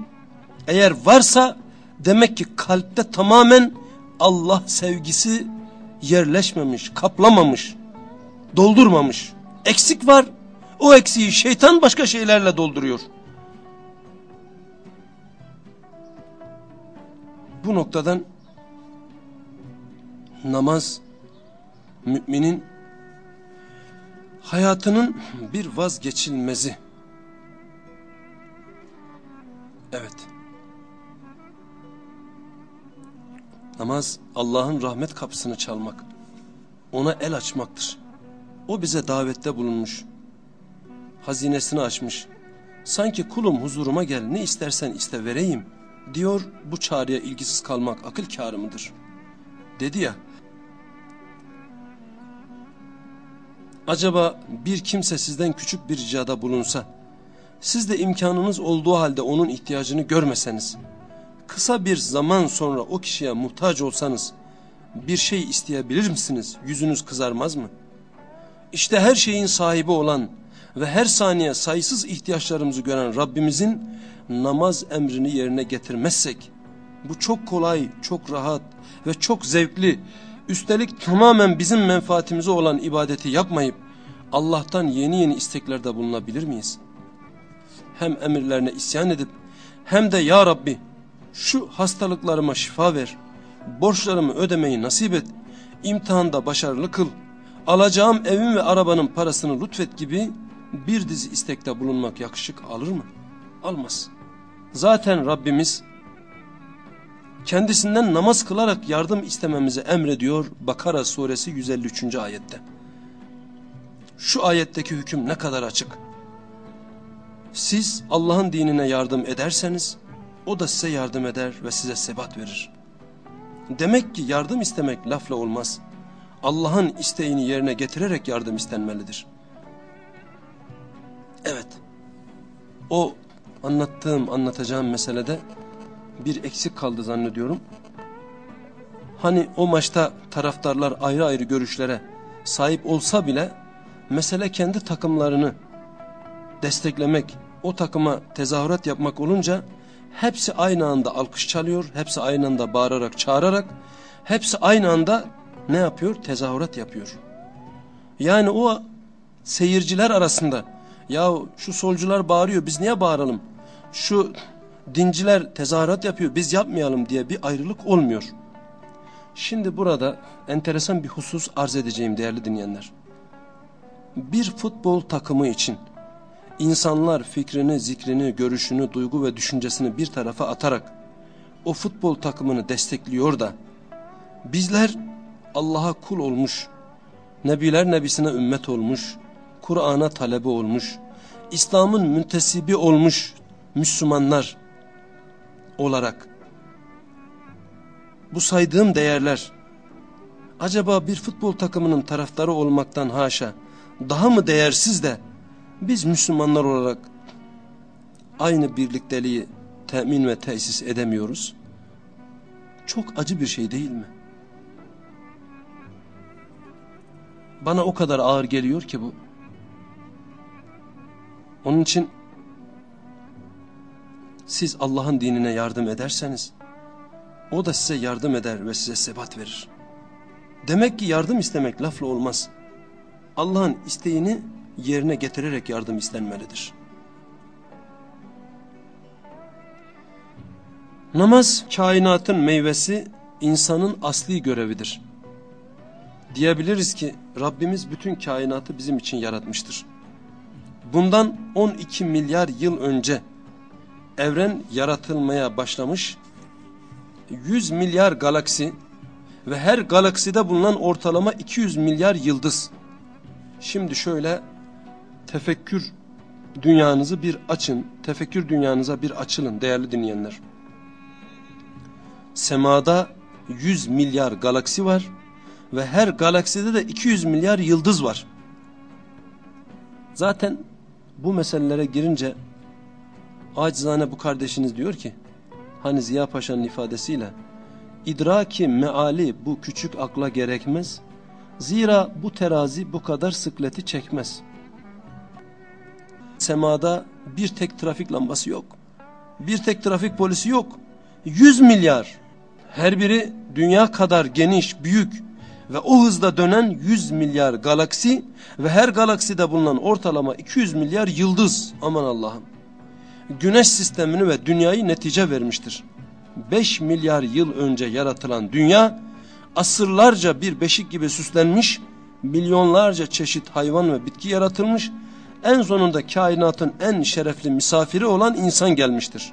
eğer varsa demek ki kalpte tamamen Allah sevgisi yerleşmemiş, kaplamamış, doldurmamış. Eksik var. O eksiği şeytan başka şeylerle dolduruyor. Bu noktadan namaz müminin hayatının bir vazgeçilmezi. Evet. Namaz Allah'ın rahmet kapısını çalmak. Ona el açmaktır. O bize davette bulunmuş. Hazinesini açmış. Sanki kulum huzuruma gel ne istersen iste vereyim Diyor bu çağrıya ilgisiz kalmak akıl kârı mıdır? Dedi ya. Acaba bir kimse sizden küçük bir ricada bulunsa, siz de imkanınız olduğu halde onun ihtiyacını görmeseniz, kısa bir zaman sonra o kişiye muhtaç olsanız, bir şey isteyebilir misiniz? Yüzünüz kızarmaz mı? İşte her şeyin sahibi olan ve her saniye sayısız ihtiyaçlarımızı gören Rabbimizin namaz emrini yerine getirmezsek, bu çok kolay, çok rahat ve çok zevkli, üstelik tamamen bizim menfaatimize olan ibadeti yapmayıp, Allah'tan yeni yeni isteklerde bulunabilir miyiz? Hem emirlerine isyan edip, hem de Ya Rabbi, şu hastalıklarıma şifa ver, borçlarımı ödemeyi nasip et, imtihanda başarılı kıl, alacağım evin ve arabanın parasını lütfet gibi bir dizi istekte bulunmak yakışık alır mı? Almaz. Zaten Rabbimiz kendisinden namaz kılarak yardım istememizi emrediyor Bakara suresi 153. ayette. Şu ayetteki hüküm ne kadar açık. Siz Allah'ın dinine yardım ederseniz o da size yardım eder ve size sebat verir. Demek ki yardım istemek lafla olmaz. Allah'ın isteğini yerine getirerek yardım istenmelidir. Evet. O anlattığım, anlatacağım meselede bir eksik kaldı zannediyorum. Hani o maçta taraftarlar ayrı ayrı görüşlere sahip olsa bile mesele kendi takımlarını desteklemek, o takıma tezahürat yapmak olunca hepsi aynı anda alkış çalıyor, hepsi aynı anda bağırarak, çağırarak, hepsi aynı anda ne yapıyor? Tezahürat yapıyor. Yani o seyirciler arasında ya şu solcular bağırıyor biz niye bağıralım? Şu dinciler tezahürat yapıyor biz yapmayalım diye bir ayrılık olmuyor. Şimdi burada enteresan bir husus arz edeceğim değerli dinleyenler. Bir futbol takımı için insanlar fikrini, zikrini, görüşünü, duygu ve düşüncesini bir tarafa atarak o futbol takımını destekliyor da bizler Allah'a kul olmuş, Nebiler Nebisine ümmet olmuş, Kur'an'a talebe olmuş, İslam'ın müntesibi olmuş Müslümanlar olarak bu saydığım değerler acaba bir futbol takımının taraftarı olmaktan haşa daha mı değersiz de biz Müslümanlar olarak aynı birlikteliği temin ve tesis edemiyoruz? Çok acı bir şey değil mi? Bana o kadar ağır geliyor ki bu. Onun için siz Allah'ın dinine yardım ederseniz o da size yardım eder ve size sebat verir. Demek ki yardım istemek lafla olmaz. Allah'ın isteğini yerine getirerek yardım istenmelidir. Namaz kainatın meyvesi insanın asli görevidir. Diyebiliriz ki Rabbimiz bütün kainatı bizim için yaratmıştır. Bundan 12 milyar yıl önce evren yaratılmaya başlamış 100 milyar galaksi ve her galakside bulunan ortalama 200 milyar yıldız. Şimdi şöyle tefekkür dünyanızı bir açın, tefekkür dünyanıza bir açılın değerli dinleyenler. Semada 100 milyar galaksi var ve her galakside de 200 milyar yıldız var. Zaten bu meselelere girince acizane bu kardeşiniz diyor ki hani Ziya Paşa'nın ifadesiyle idraki meali bu küçük akla gerekmez. Zira bu terazi bu kadar sıkleti çekmez. Semada bir tek trafik lambası yok. Bir tek trafik polisi yok. 100 milyar. Her biri dünya kadar geniş büyük ve o hızda dönen 100 milyar galaksi ve her galakside bulunan ortalama 200 milyar yıldız. Aman Allah'ım. Güneş sistemini ve dünyayı netice vermiştir. 5 milyar yıl önce yaratılan dünya asırlarca bir beşik gibi süslenmiş, milyonlarca çeşit hayvan ve bitki yaratılmış, en sonunda kainatın en şerefli misafiri olan insan gelmiştir.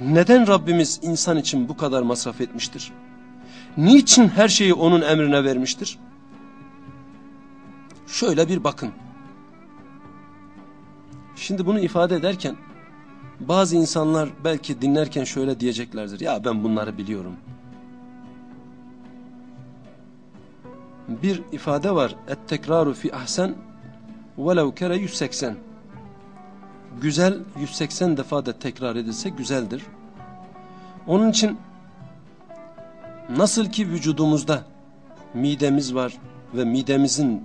Neden Rabbimiz insan için bu kadar masraf etmiştir? niçin her şeyi onun emrine vermiştir? Şöyle bir bakın. Şimdi bunu ifade ederken Bazı insanlar belki dinlerken şöyle diyeceklerdir. Ya ben bunları biliyorum. Bir ifade var. Et tekraru fi ahsen velev kere 180. Güzel 180 defa da tekrar edilse güzeldir. Onun için nasıl ki vücudumuzda midemiz var ve midemizin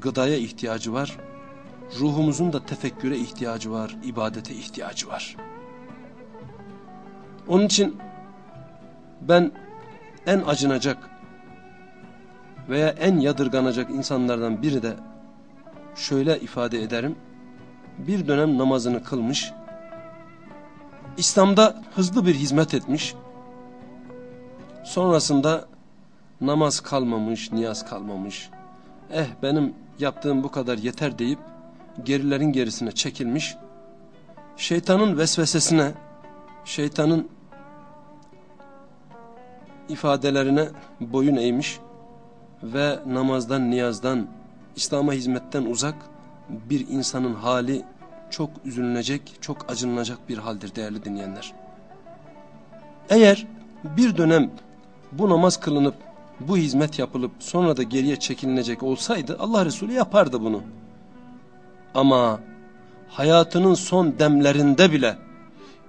gıdaya ihtiyacı var. Ruhumuzun da tefekküre ihtiyacı var, ibadete ihtiyacı var. Onun için ben en acınacak veya en yadırganacak insanlardan biri de şöyle ifade ederim. Bir dönem namazını kılmış, İslam'da hızlı bir hizmet etmiş, sonrasında namaz kalmamış, niyaz kalmamış, eh benim yaptığım bu kadar yeter deyip gerilerin gerisine çekilmiş, şeytanın vesvesesine, şeytanın ifadelerine boyun eğmiş ve namazdan, niyazdan, İslam'a hizmetten uzak bir insanın hali çok üzülünecek, çok acınılacak bir haldir değerli dinleyenler. Eğer bir dönem bu namaz kılınıp, bu hizmet yapılıp sonra da geriye çekilinecek olsaydı Allah Resulü yapardı bunu. Ama hayatının son demlerinde bile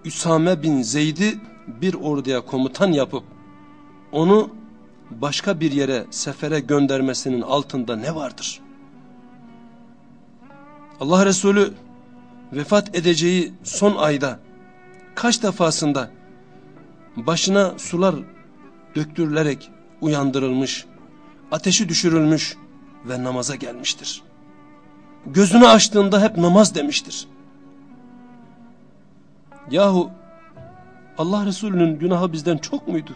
Üsame bin Zeyd'i bir orduya komutan yapıp onu başka bir yere sefere göndermesinin altında ne vardır? Allah Resulü vefat edeceği son ayda kaç defasında başına sular döktürülerek uyandırılmış, ateşi düşürülmüş ve namaza gelmiştir. Gözünü açtığında hep namaz demiştir. Yahu Allah Resulü'nün günahı bizden çok muydu?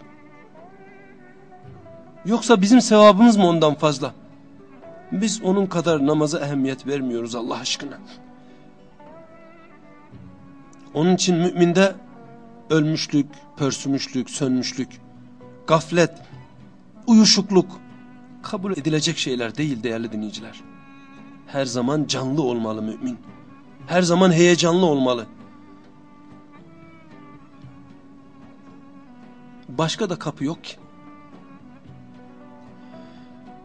Yoksa bizim sevabımız mı ondan fazla? Biz onun kadar namaza ehemmiyet vermiyoruz Allah aşkına. Onun için müminde ölmüşlük, pörsümüşlük, sönmüşlük, gaflet, uyuşukluk kabul edilecek şeyler değil değerli dinleyiciler. Her zaman canlı olmalı mümin. Her zaman heyecanlı olmalı. Başka da kapı yok ki.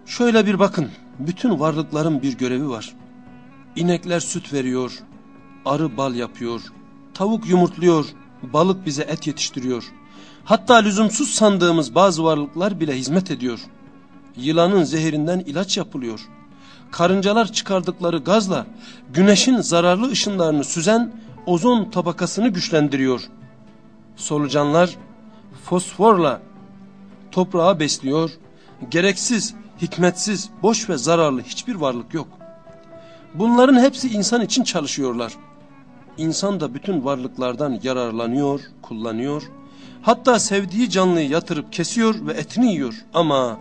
Şöyle bir bakın, bütün varlıkların bir görevi var. İnekler süt veriyor, arı bal yapıyor, tavuk yumurtluyor, balık bize et yetiştiriyor. Hatta lüzumsuz sandığımız bazı varlıklar bile hizmet ediyor. Yılanın zehirinden ilaç yapılıyor. Karıncalar çıkardıkları gazla güneşin zararlı ışınlarını süzen ozon tabakasını güçlendiriyor. Solucanlar fosforla toprağı besliyor. Gereksiz hikmetsiz, boş ve zararlı hiçbir varlık yok. Bunların hepsi insan için çalışıyorlar. İnsan da bütün varlıklardan yararlanıyor, kullanıyor. Hatta sevdiği canlıyı yatırıp kesiyor ve etini yiyor. Ama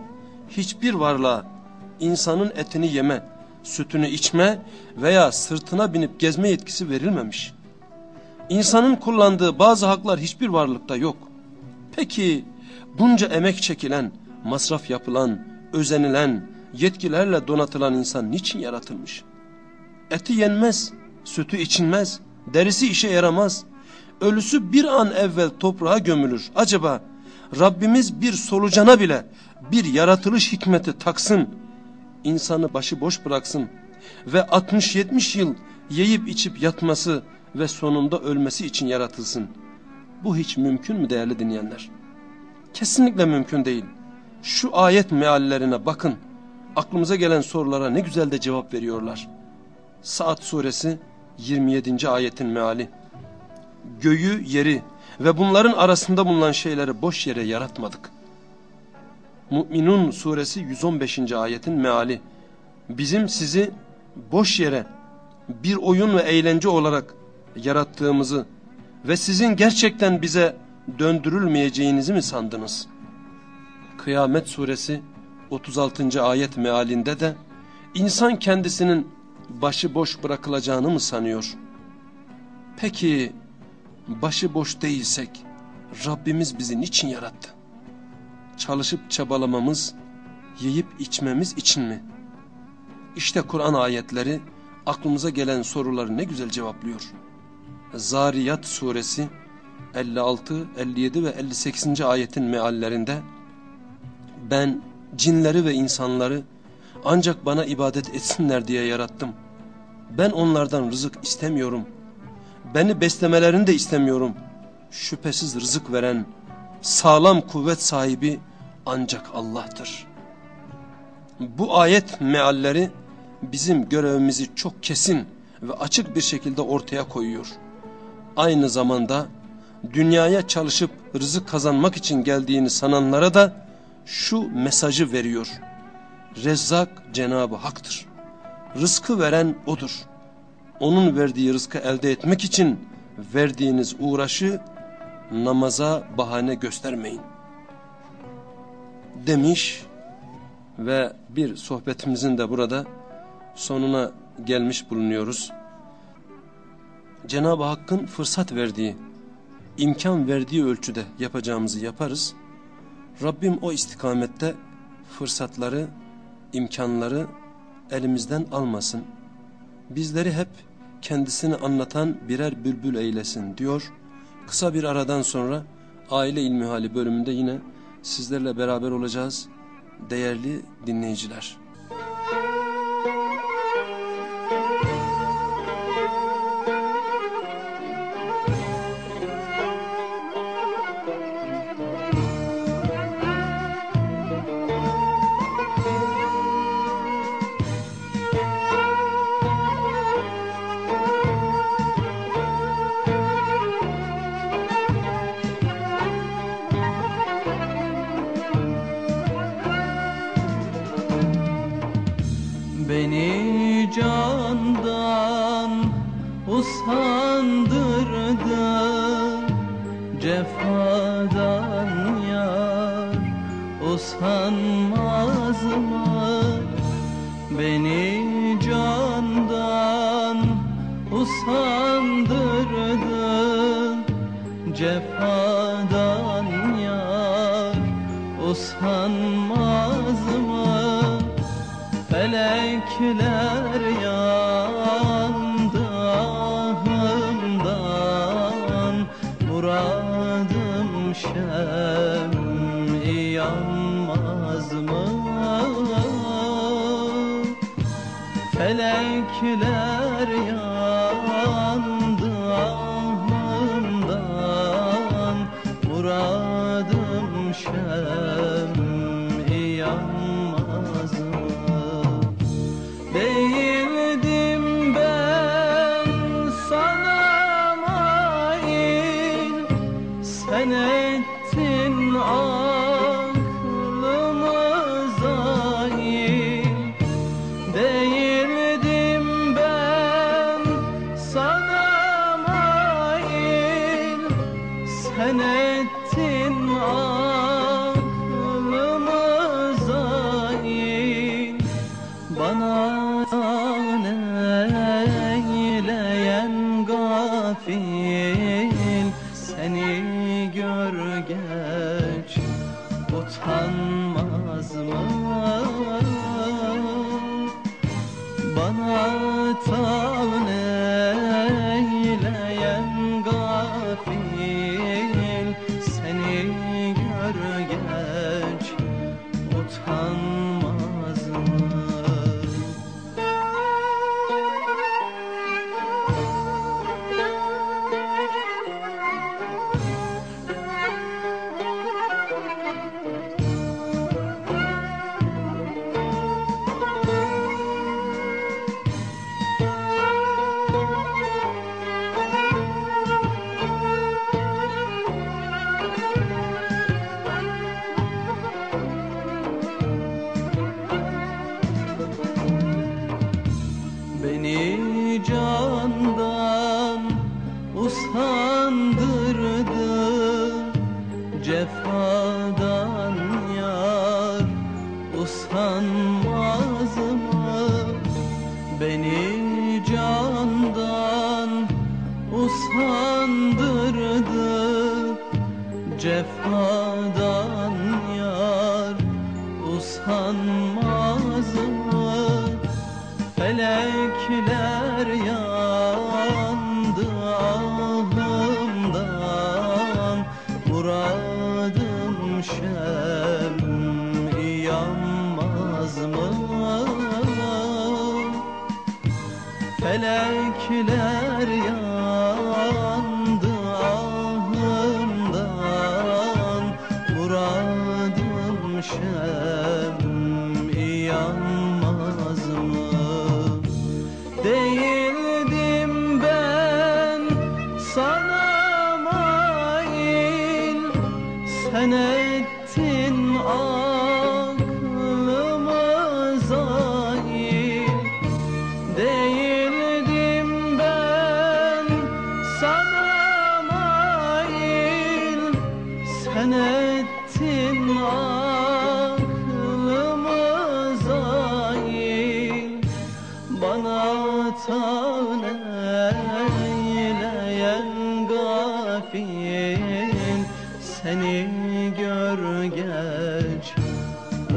hiçbir varlığa insanın etini yeme, sütünü içme veya sırtına binip gezme yetkisi verilmemiş. İnsanın kullandığı bazı haklar hiçbir varlıkta yok. Peki bunca emek çekilen, masraf yapılan, özenilen, yetkilerle donatılan insan niçin yaratılmış? Eti yenmez, sütü içilmez, derisi işe yaramaz. Ölüsü bir an evvel toprağa gömülür. Acaba Rabbimiz bir solucana bile bir yaratılış hikmeti taksın, insanı başıboş bıraksın ve 60-70 yıl yiyip içip yatması ve sonunda ölmesi için yaratılsın. Bu hiç mümkün mü değerli dinleyenler? Kesinlikle mümkün değil şu ayet meallerine bakın. Aklımıza gelen sorulara ne güzel de cevap veriyorlar. Saat suresi 27. ayetin meali. Göğü, yeri ve bunların arasında bulunan şeyleri boş yere yaratmadık. Mü'minun suresi 115. ayetin meali. Bizim sizi boş yere bir oyun ve eğlence olarak yarattığımızı ve sizin gerçekten bize döndürülmeyeceğinizi mi sandınız? Kıyamet suresi 36. ayet mealinde de insan kendisinin başı boş bırakılacağını mı sanıyor? Peki başı boş değilsek Rabbimiz bizi niçin yarattı? Çalışıp çabalamamız, yiyip içmemiz için mi? İşte Kur'an ayetleri aklımıza gelen soruları ne güzel cevaplıyor. Zariyat suresi 56, 57 ve 58. ayetin meallerinde ben cinleri ve insanları ancak bana ibadet etsinler diye yarattım. Ben onlardan rızık istemiyorum. Beni beslemelerini de istemiyorum. Şüphesiz rızık veren, sağlam kuvvet sahibi ancak Allah'tır. Bu ayet mealleri bizim görevimizi çok kesin ve açık bir şekilde ortaya koyuyor. Aynı zamanda dünyaya çalışıp rızık kazanmak için geldiğini sananlara da şu mesajı veriyor. Rezzak Cenabı Hak'tır. Rızkı veren O'dur. Onun verdiği rızkı elde etmek için verdiğiniz uğraşı namaza bahane göstermeyin. Demiş ve bir sohbetimizin de burada sonuna gelmiş bulunuyoruz. Cenab-ı Hakk'ın fırsat verdiği, imkan verdiği ölçüde yapacağımızı yaparız. Rabbim o istikamette fırsatları, imkanları elimizden almasın. Bizleri hep kendisini anlatan birer bülbül eylesin diyor. Kısa bir aradan sonra aile ilmihali bölümünde yine sizlerle beraber olacağız. Değerli dinleyiciler.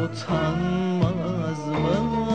Utanmaz mı?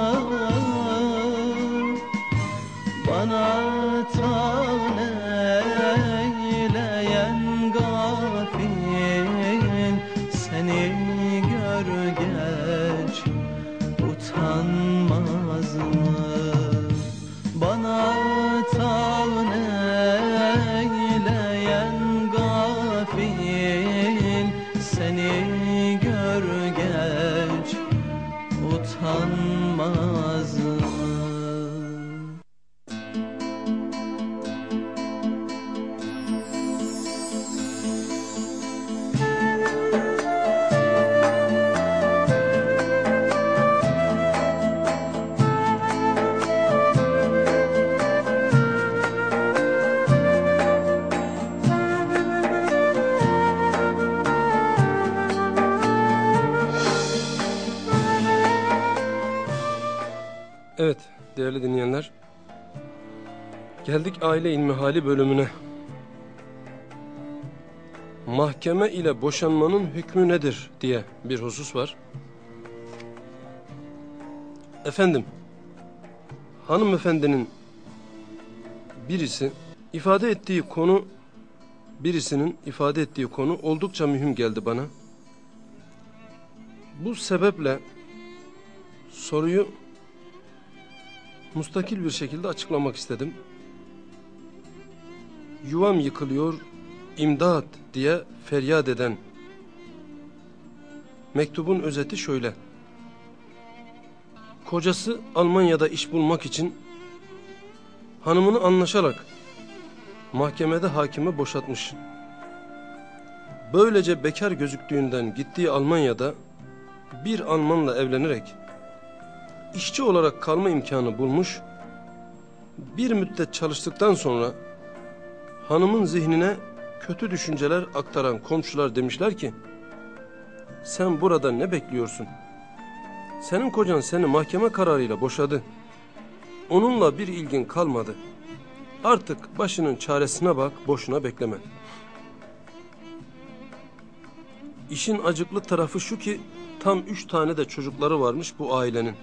Aile ilmihali bölümüne. Mahkeme ile boşanmanın hükmü nedir diye bir husus var. Efendim, hanımefendinin birisi ifade ettiği konu birisinin ifade ettiği konu oldukça mühim geldi bana. Bu sebeple soruyu mustakil bir şekilde açıklamak istedim. Yuvam yıkılıyor, imdat diye feryat eden mektubun özeti şöyle. Kocası Almanya'da iş bulmak için hanımını anlaşarak mahkemede hakime boşatmış. Böylece bekar gözüktüğünden gittiği Almanya'da bir Almanla evlenerek işçi olarak kalma imkanı bulmuş. Bir müddet çalıştıktan sonra hanımın zihnine kötü düşünceler aktaran komşular demişler ki sen burada ne bekliyorsun? Senin kocan seni mahkeme kararıyla boşadı. Onunla bir ilgin kalmadı. Artık başının çaresine bak, boşuna bekleme. İşin acıklı tarafı şu ki tam üç tane de çocukları varmış bu ailenin.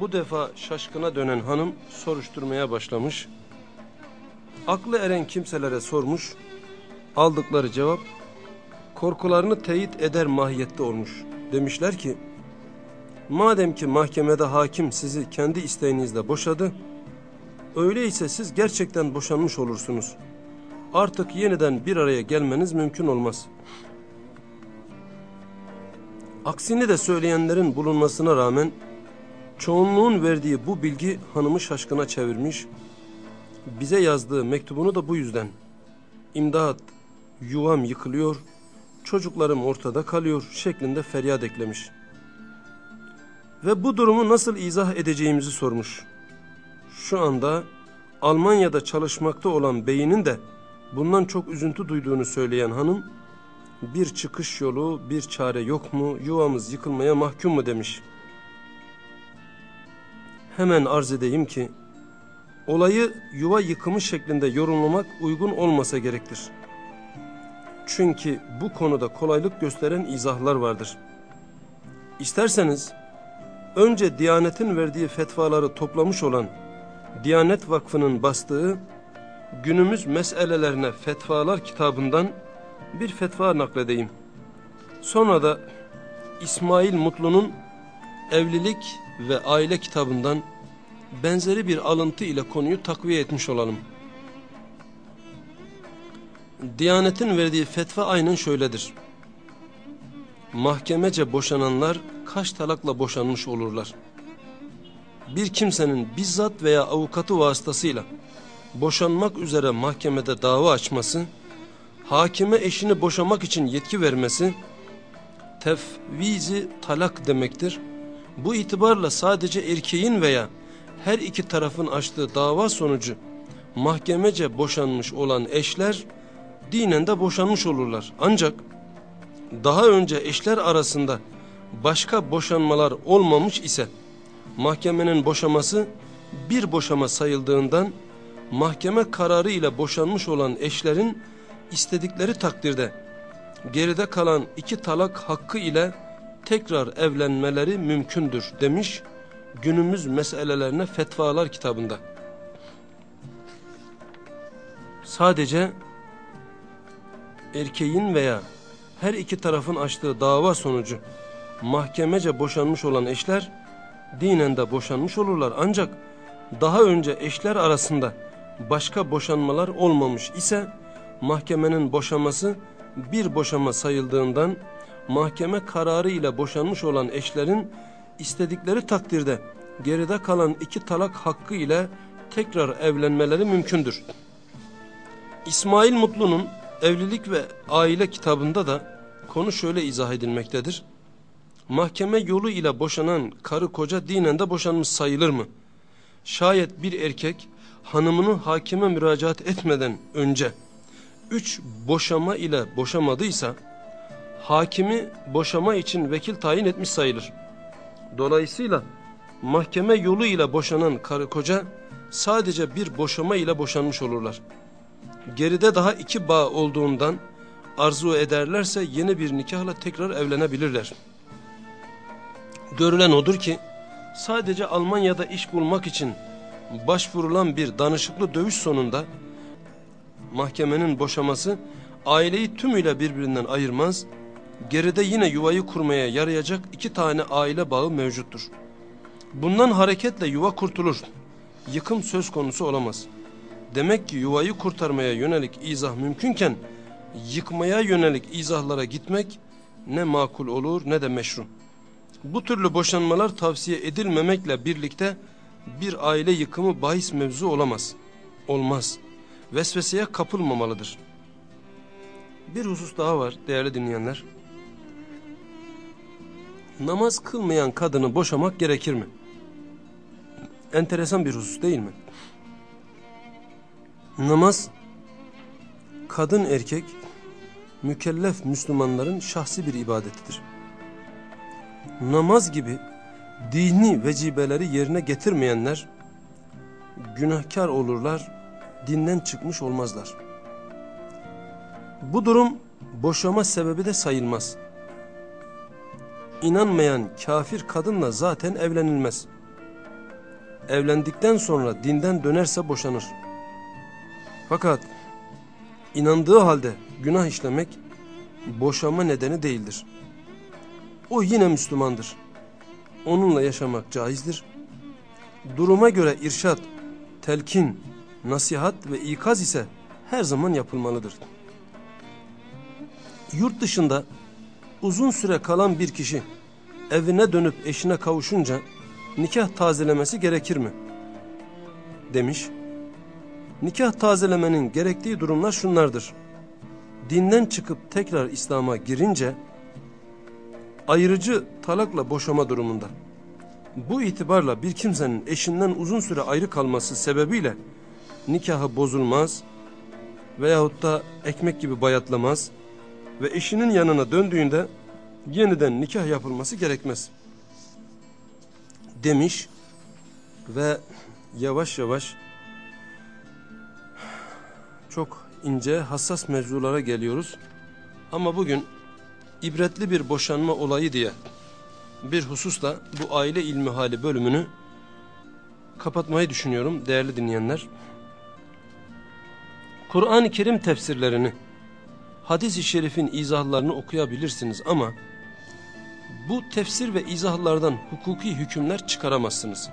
Bu defa şaşkına dönen hanım soruşturmaya başlamış. Aklı eren kimselere sormuş. Aldıkları cevap korkularını teyit eder mahiyette olmuş. Demişler ki madem ki mahkemede hakim sizi kendi isteğinizle boşadı öyleyse siz gerçekten boşanmış olursunuz. Artık yeniden bir araya gelmeniz mümkün olmaz. Aksini de söyleyenlerin bulunmasına rağmen çoğunluğun verdiği bu bilgi hanımı şaşkına çevirmiş. Bize yazdığı mektubunu da bu yüzden. İmdat, yuvam yıkılıyor, çocuklarım ortada kalıyor şeklinde feryat eklemiş. Ve bu durumu nasıl izah edeceğimizi sormuş. Şu anda Almanya'da çalışmakta olan beyinin de bundan çok üzüntü duyduğunu söyleyen hanım, bir çıkış yolu, bir çare yok mu, yuvamız yıkılmaya mahkum mu demiş. Hemen arz edeyim ki, olayı yuva yıkımı şeklinde yorumlamak uygun olmasa gerektir. Çünkü bu konuda kolaylık gösteren izahlar vardır. İsterseniz, önce Diyanet'in verdiği fetvaları toplamış olan Diyanet Vakfı'nın bastığı günümüz meselelerine fetvalar kitabından bir fetva nakledeyim. Sonra da İsmail Mutlu'nun evlilik ve aile kitabından benzeri bir alıntı ile konuyu takviye etmiş olalım. Diyanetin verdiği fetva aynen şöyledir. Mahkemece boşananlar kaç talakla boşanmış olurlar. Bir kimsenin bizzat veya avukatı vasıtasıyla boşanmak üzere mahkemede dava açması, hakime eşini boşamak için yetki vermesi, tefvizi talak demektir. Bu itibarla sadece erkeğin veya her iki tarafın açtığı dava sonucu mahkemece boşanmış olan eşler dinen de boşanmış olurlar. Ancak daha önce eşler arasında başka boşanmalar olmamış ise mahkemenin boşaması bir boşama sayıldığından mahkeme kararı ile boşanmış olan eşlerin istedikleri takdirde geride kalan iki talak hakkı ile tekrar evlenmeleri mümkündür demiş günümüz meselelerine fetvalar kitabında. Sadece erkeğin veya her iki tarafın açtığı dava sonucu mahkemece boşanmış olan eşler dinen de boşanmış olurlar. Ancak daha önce eşler arasında başka boşanmalar olmamış ise mahkemenin boşaması bir boşama sayıldığından mahkeme kararı ile boşanmış olan eşlerin istedikleri takdirde geride kalan iki talak hakkı ile tekrar evlenmeleri mümkündür. İsmail Mutlu'nun Evlilik ve Aile kitabında da konu şöyle izah edilmektedir. Mahkeme yolu ile boşanan karı koca dinen de boşanmış sayılır mı? Şayet bir erkek hanımını hakime müracaat etmeden önce üç boşama ile boşamadıysa hakimi boşama için vekil tayin etmiş sayılır. Dolayısıyla mahkeme yolu ile boşanan karı koca sadece bir boşama ile boşanmış olurlar. Geride daha iki bağ olduğundan arzu ederlerse yeni bir nikahla tekrar evlenebilirler. Görülen odur ki sadece Almanya'da iş bulmak için başvurulan bir danışıklı dövüş sonunda mahkemenin boşaması aileyi tümüyle birbirinden ayırmaz, geride yine yuvayı kurmaya yarayacak iki tane aile bağı mevcuttur. Bundan hareketle yuva kurtulur, yıkım söz konusu olamaz. Demek ki yuvayı kurtarmaya yönelik izah mümkünken, yıkmaya yönelik izahlara gitmek ne makul olur ne de meşru. Bu türlü boşanmalar tavsiye edilmemekle birlikte bir aile yıkımı bahis mevzu olamaz. Olmaz. Vesveseye kapılmamalıdır. Bir husus daha var değerli dinleyenler. Namaz kılmayan kadını boşamak gerekir mi? Enteresan bir husus değil mi? Namaz, kadın erkek, mükellef Müslümanların şahsi bir ibadetidir. Namaz gibi dini vecibeleri yerine getirmeyenler günahkar olurlar, dinden çıkmış olmazlar. Bu durum boşama sebebi de sayılmaz. İnanmayan kafir kadınla zaten evlenilmez. Evlendikten sonra dinden dönerse boşanır. Fakat inandığı halde günah işlemek boşama nedeni değildir. O yine Müslümandır. Onunla yaşamak caizdir. Duruma göre irşat, telkin, nasihat ve ikaz ise her zaman yapılmalıdır. Yurt dışında uzun süre kalan bir kişi evine dönüp eşine kavuşunca nikah tazelemesi gerekir mi? Demiş. Nikah tazelemenin gerektiği durumlar şunlardır. Dinden çıkıp tekrar İslam'a girince ayrıcı talakla boşama durumunda. Bu itibarla bir kimsenin eşinden uzun süre ayrı kalması sebebiyle nikahı bozulmaz veyahut da ekmek gibi bayatlamaz ve eşinin yanına döndüğünde yeniden nikah yapılması gerekmez. Demiş ve yavaş yavaş çok ince hassas mevzulara geliyoruz. Ama bugün ibretli bir boşanma olayı diye bir hususla bu aile ilmi hali bölümünü kapatmayı düşünüyorum değerli dinleyenler. Kur'an-ı Kerim tefsirlerini, hadis-i şerifin izahlarını okuyabilirsiniz ama bu tefsir ve izahlardan hukuki hükümler çıkaramazsınız.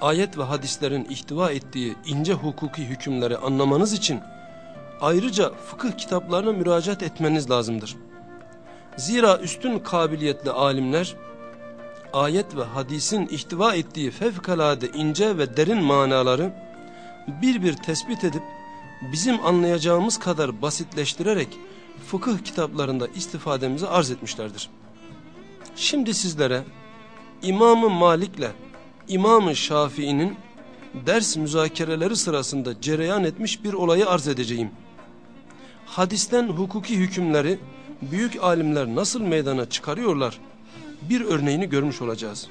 ayet ve hadislerin ihtiva ettiği ince hukuki hükümleri anlamanız için ayrıca fıkıh kitaplarına müracaat etmeniz lazımdır. Zira üstün kabiliyetli alimler ayet ve hadisin ihtiva ettiği fevkalade ince ve derin manaları bir bir tespit edip bizim anlayacağımız kadar basitleştirerek fıkıh kitaplarında istifademizi arz etmişlerdir. Şimdi sizlere İmam-ı Malik'le İmam-ı Şafii'nin ders müzakereleri sırasında cereyan etmiş bir olayı arz edeceğim. Hadisten hukuki hükümleri büyük alimler nasıl meydana çıkarıyorlar bir örneğini görmüş olacağız.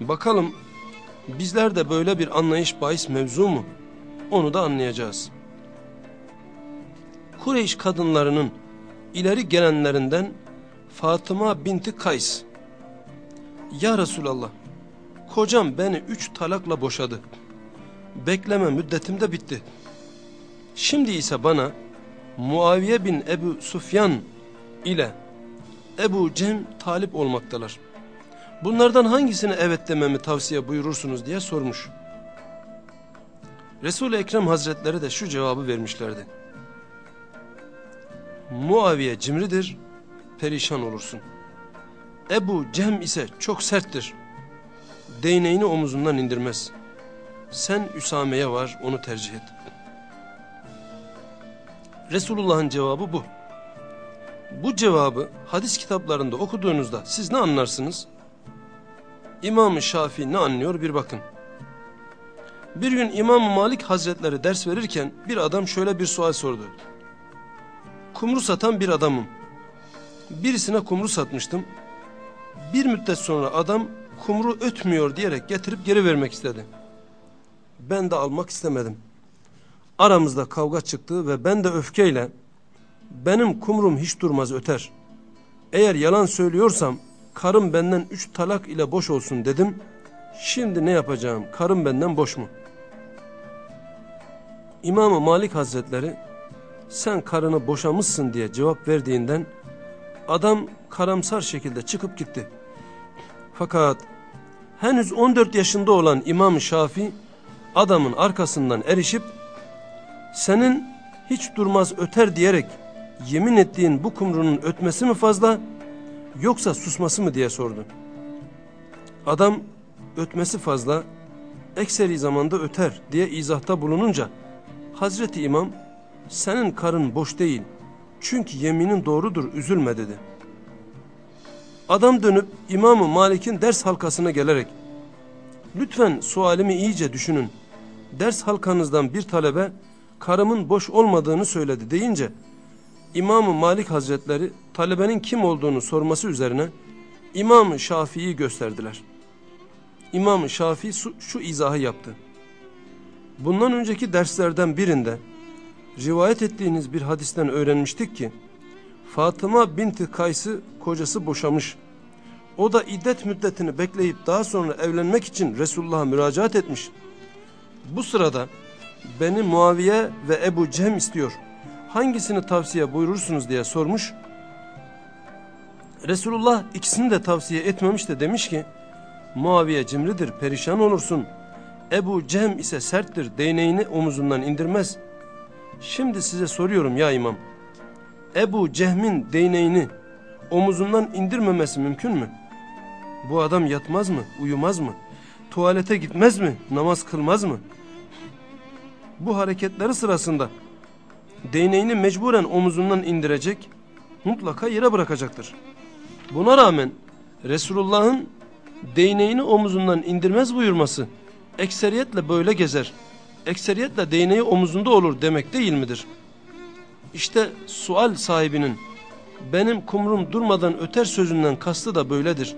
Bakalım bizler de böyle bir anlayış bahis mevzu mu? Onu da anlayacağız. Kureyş kadınlarının ileri gelenlerinden Fatıma binti Kays. Ya Resulallah, kocam beni üç talakla boşadı. Bekleme müddetim de bitti. Şimdi ise bana Muaviye bin Ebu Sufyan ile Ebu Cem talip olmaktalar. Bunlardan hangisine evet dememi tavsiye buyurursunuz diye sormuş. Resul-i Ekrem Hazretleri de şu cevabı vermişlerdi. Muaviye cimridir, perişan olursun. Ebu Cem ise çok serttir. Değneğini omuzundan indirmez. Sen Üsame'ye var, onu tercih et. Resulullah'ın cevabı bu. Bu cevabı hadis kitaplarında okuduğunuzda siz ne anlarsınız? İmam-ı Şafii ne anlıyor bir bakın. Bir gün İmam Malik Hazretleri ders verirken bir adam şöyle bir sual sordu. Kumru satan bir adamım. Birisine kumru satmıştım. Bir müddet sonra adam kumru ötmüyor diyerek getirip geri vermek istedi. Ben de almak istemedim. Aramızda kavga çıktı ve ben de öfkeyle benim kumrum hiç durmaz öter. Eğer yalan söylüyorsam karım benden üç talak ile boş olsun dedim. Şimdi ne yapacağım karım benden boş mu? İmam Malik Hazretleri sen karını boşamışsın diye cevap verdiğinden adam karamsar şekilde çıkıp gitti. Fakat henüz 14 yaşında olan İmam Şafi adamın arkasından erişip senin hiç durmaz öter diyerek yemin ettiğin bu kumrunun ötmesi mi fazla yoksa susması mı diye sordu. Adam ötmesi fazla ekseri zamanda öter diye izahta bulununca Hazreti İmam senin karın boş değil çünkü yeminin doğrudur üzülme dedi. Adam dönüp İmam-ı Malik'in ders halkasına gelerek lütfen sualimi iyice düşünün. Ders halkanızdan bir talebe karımın boş olmadığını söyledi deyince İmam-ı Malik Hazretleri talebenin kim olduğunu sorması üzerine İmam-ı Şafii'yi gösterdiler. İmam-ı Şafii şu, izahı yaptı. Bundan önceki derslerden birinde rivayet ettiğiniz bir hadisten öğrenmiştik ki Fatıma binti Kays'ı kocası boşamış. O da iddet müddetini bekleyip daha sonra evlenmek için Resulullah'a müracaat etmiş. Bu sırada beni Muaviye ve Ebu Cem istiyor. Hangisini tavsiye buyurursunuz diye sormuş. Resulullah ikisini de tavsiye etmemiş de demiş ki Muaviye cimridir perişan olursun. Ebu Cem ise serttir değneğini omuzundan indirmez. Şimdi size soruyorum ya imam. Ebu Cehm'in değneğini omuzundan indirmemesi mümkün mü? Bu adam yatmaz mı, uyumaz mı? Tuvalete gitmez mi, namaz kılmaz mı? Bu hareketleri sırasında değneğini mecburen omuzundan indirecek, mutlaka yere bırakacaktır. Buna rağmen Resulullah'ın değneğini omuzundan indirmez buyurması ekseriyetle böyle gezer, ekseriyetle değneği omuzunda olur demek değil midir? İşte sual sahibinin benim kumrum durmadan öter sözünden kastı da böyledir.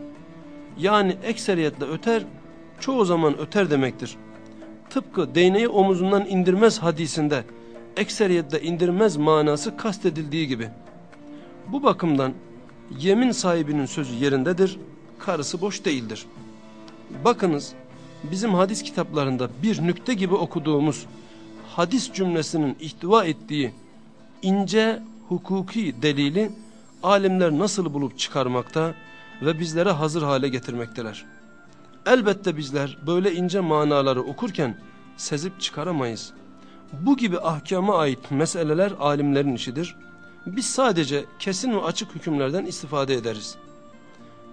Yani ekseriyetle öter, çoğu zaman öter demektir. Tıpkı değneği omuzundan indirmez hadisinde ekseriyetle indirmez manası kastedildiği gibi. Bu bakımdan yemin sahibinin sözü yerindedir, karısı boş değildir. Bakınız bizim hadis kitaplarında bir nükte gibi okuduğumuz hadis cümlesinin ihtiva ettiği ince hukuki delili alimler nasıl bulup çıkarmakta ve bizlere hazır hale getirmekteler. elbette bizler böyle ince manaları okurken sezip çıkaramayız. Bu gibi ahkama ait meseleler alimlerin işidir. Biz sadece kesin ve açık hükümlerden istifade ederiz.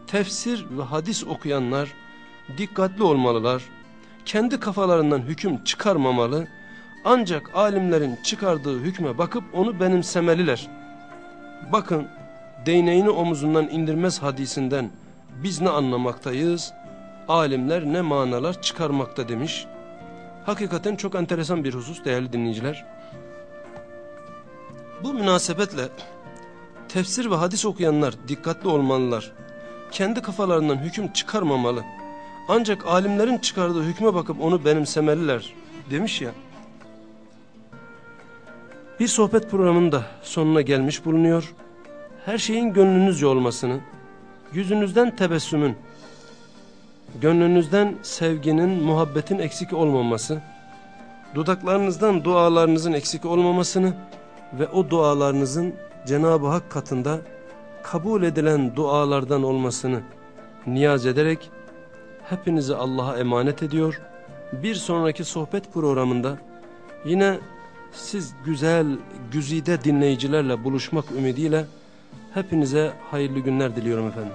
Tefsir ve hadis okuyanlar dikkatli olmalılar. Kendi kafalarından hüküm çıkarmamalı. Ancak alimlerin çıkardığı hükme bakıp onu benimsemeliler. Bakın değneğini omuzundan indirmez hadisinden biz ne anlamaktayız? Alimler ne manalar çıkarmakta demiş. Hakikaten çok enteresan bir husus değerli dinleyiciler. Bu münasebetle tefsir ve hadis okuyanlar dikkatli olmalılar. Kendi kafalarından hüküm çıkarmamalı. Ancak alimlerin çıkardığı hükme bakıp onu benimsemeliler demiş ya. Bir sohbet programında sonuna gelmiş bulunuyor. Her şeyin gönlünüzce olmasını, yüzünüzden tebessümün, gönlünüzden sevginin, muhabbetin eksik olmaması, dudaklarınızdan dualarınızın eksik olmamasını ve o dualarınızın Cenab-ı Hak katında kabul edilen dualardan olmasını niyaz ederek hepinizi Allah'a emanet ediyor. Bir sonraki sohbet programında yine siz güzel, güzide dinleyicilerle buluşmak ümidiyle hepinize hayırlı günler diliyorum efendim.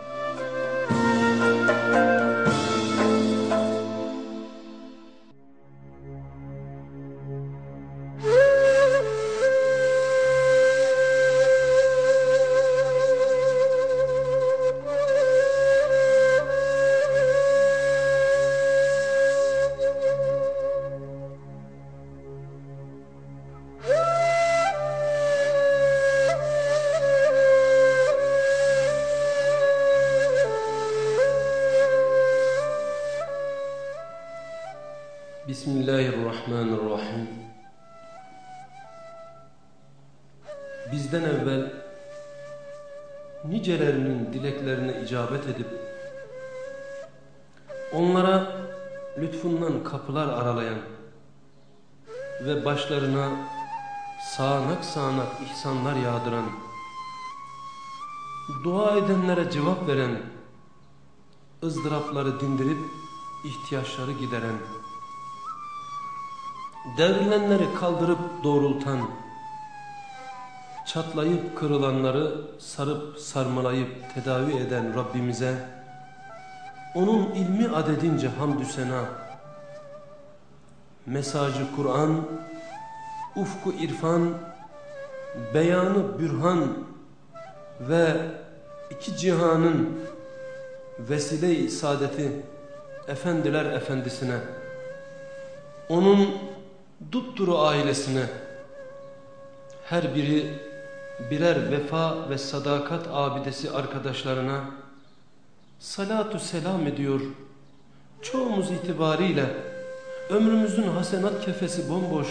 Cevap veren, ızdırapları dindirip ihtiyaçları gideren, devrilenleri kaldırıp doğrultan, çatlayıp kırılanları sarıp sarmalayıp tedavi eden Rabbimize, onun ilmi adedince hamdü sena, mesajı Kur'an, ufku irfan, beyanı bürhan ve iki cihanın vesile-i saadeti efendiler efendisine, onun dupduru ailesine, her biri birer vefa ve sadakat abidesi arkadaşlarına salatu selam ediyor. Çoğumuz itibariyle ömrümüzün hasenat kefesi bomboş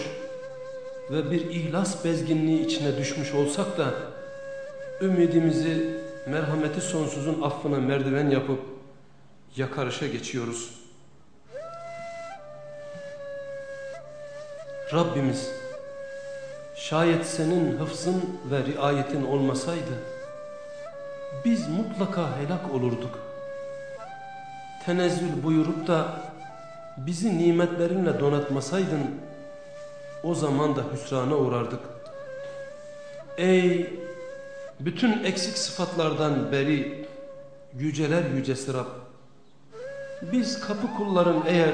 ve bir ihlas bezginliği içine düşmüş olsak da ümidimizi merhameti sonsuzun affına merdiven yapıp yakarışa geçiyoruz. Rabbimiz şayet senin hıfzın ve riayetin olmasaydı biz mutlaka helak olurduk. Tenezzül buyurup da bizi nimetlerinle donatmasaydın o zaman da hüsrana uğrardık. Ey bütün eksik sıfatlardan beri yüceler yücesi Rab biz kapı kulların eğer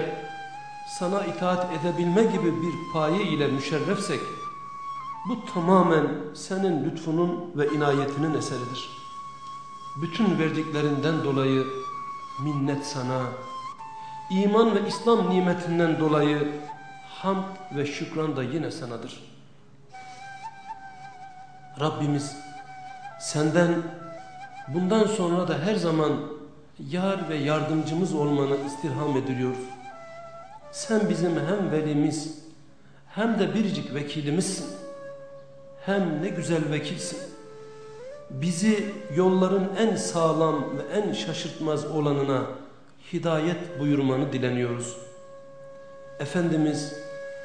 sana itaat edebilme gibi bir paye ile müşerrefsek, bu tamamen senin lütfunun ve inayetinin eseridir. Bütün verdiklerinden dolayı minnet sana, iman ve İslam nimetinden dolayı hamd ve şükran da yine sanadır. Rabbimiz senden bundan sonra da her zaman yar ve yardımcımız olmanı istirham ediliyoruz. Sen bizim hem velimiz hem de biricik vekilimizsin. Hem ne güzel vekilsin. Bizi yolların en sağlam ve en şaşırtmaz olanına hidayet buyurmanı dileniyoruz. Efendimiz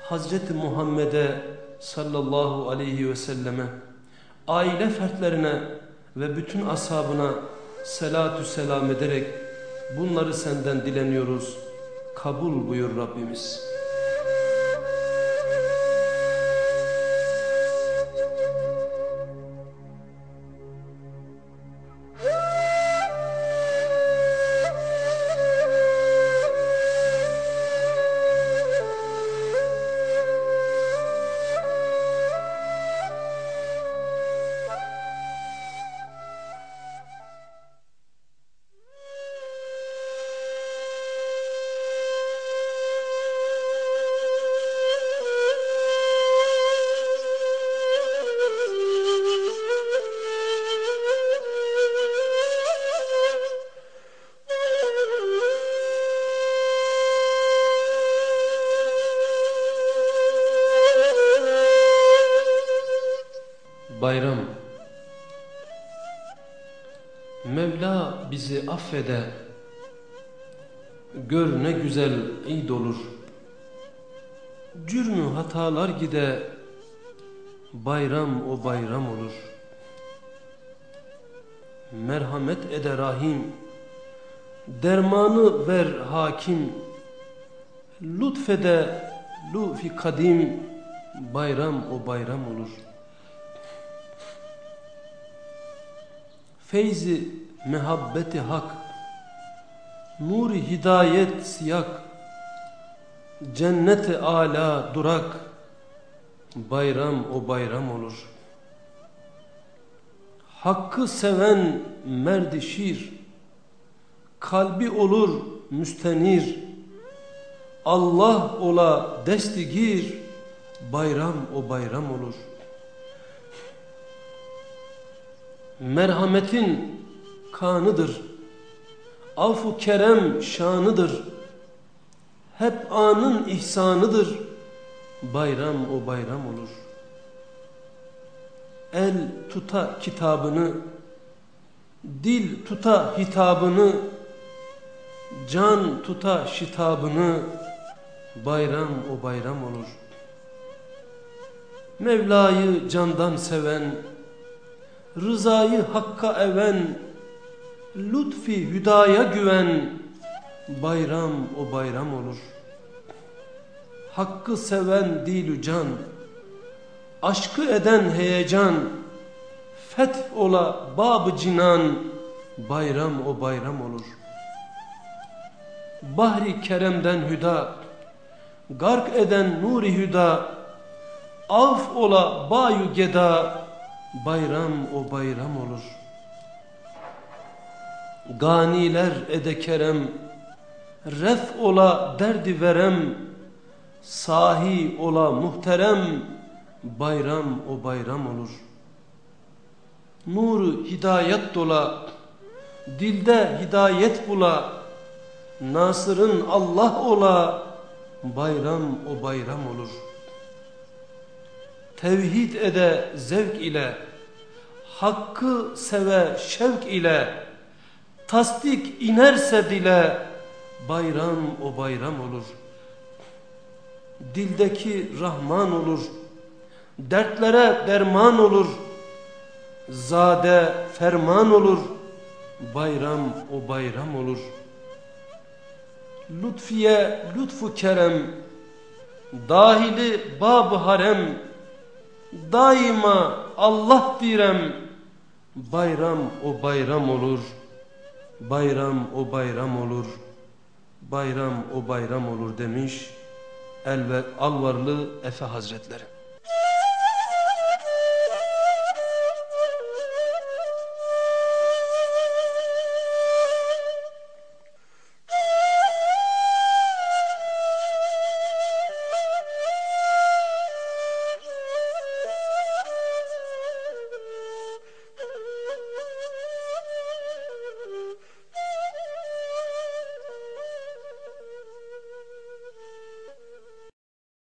Hazreti Muhammed'e sallallahu aleyhi ve selleme, aile fertlerine ve bütün ashabına selatü selam ederek Bunları senden dileniyoruz. Kabul buyur Rabbimiz. Gör ne güzel id olur Cürmü hatalar gide Bayram o bayram olur. Merhamet ede rahim Dermanı ver hakim. Lütfede lütfi kadim Bayram o bayram olur. Feyzi mehabbeti hak Nuri hidayet siyak Cenneti ala durak. Bayram o bayram olur. Hakkı seven merdi Kalbi olur müstenir. Allah ola destigir Bayram o bayram olur. Merhametin kanıdır. Afu kerem şanıdır. Hep anın ihsanıdır. Bayram o bayram olur. El tuta kitabını, dil tuta hitabını, can tuta şitabını, bayram o bayram olur. Mevla'yı candan seven, Rızayı hakka even, lütfi hüdaya güven, bayram o bayram olur. Hakkı seven dilü can, aşkı eden heyecan, feth ola babı cinan, bayram o bayram olur. Bahri keremden hüda, gark eden nuri hüda, af ola bayu geda, bayram o bayram olur. Ganiler ede kerem, ref ola derdi verem, sahi ola muhterem, bayram o bayram olur. Nuru hidayet dola, dilde hidayet bula, Nasır'ın Allah ola, bayram o bayram olur.'' tevhid ede zevk ile, hakkı seve şevk ile, tasdik inerse dile, bayram o bayram olur. Dildeki Rahman olur, dertlere derman olur, zade ferman olur, bayram o bayram olur. Lütfiye lütfu kerem, dahili bab harem, Daima Allah direm bayram o bayram olur. Bayram o bayram olur. Bayram o bayram olur demiş Elve Alvarlı Efe Hazretleri.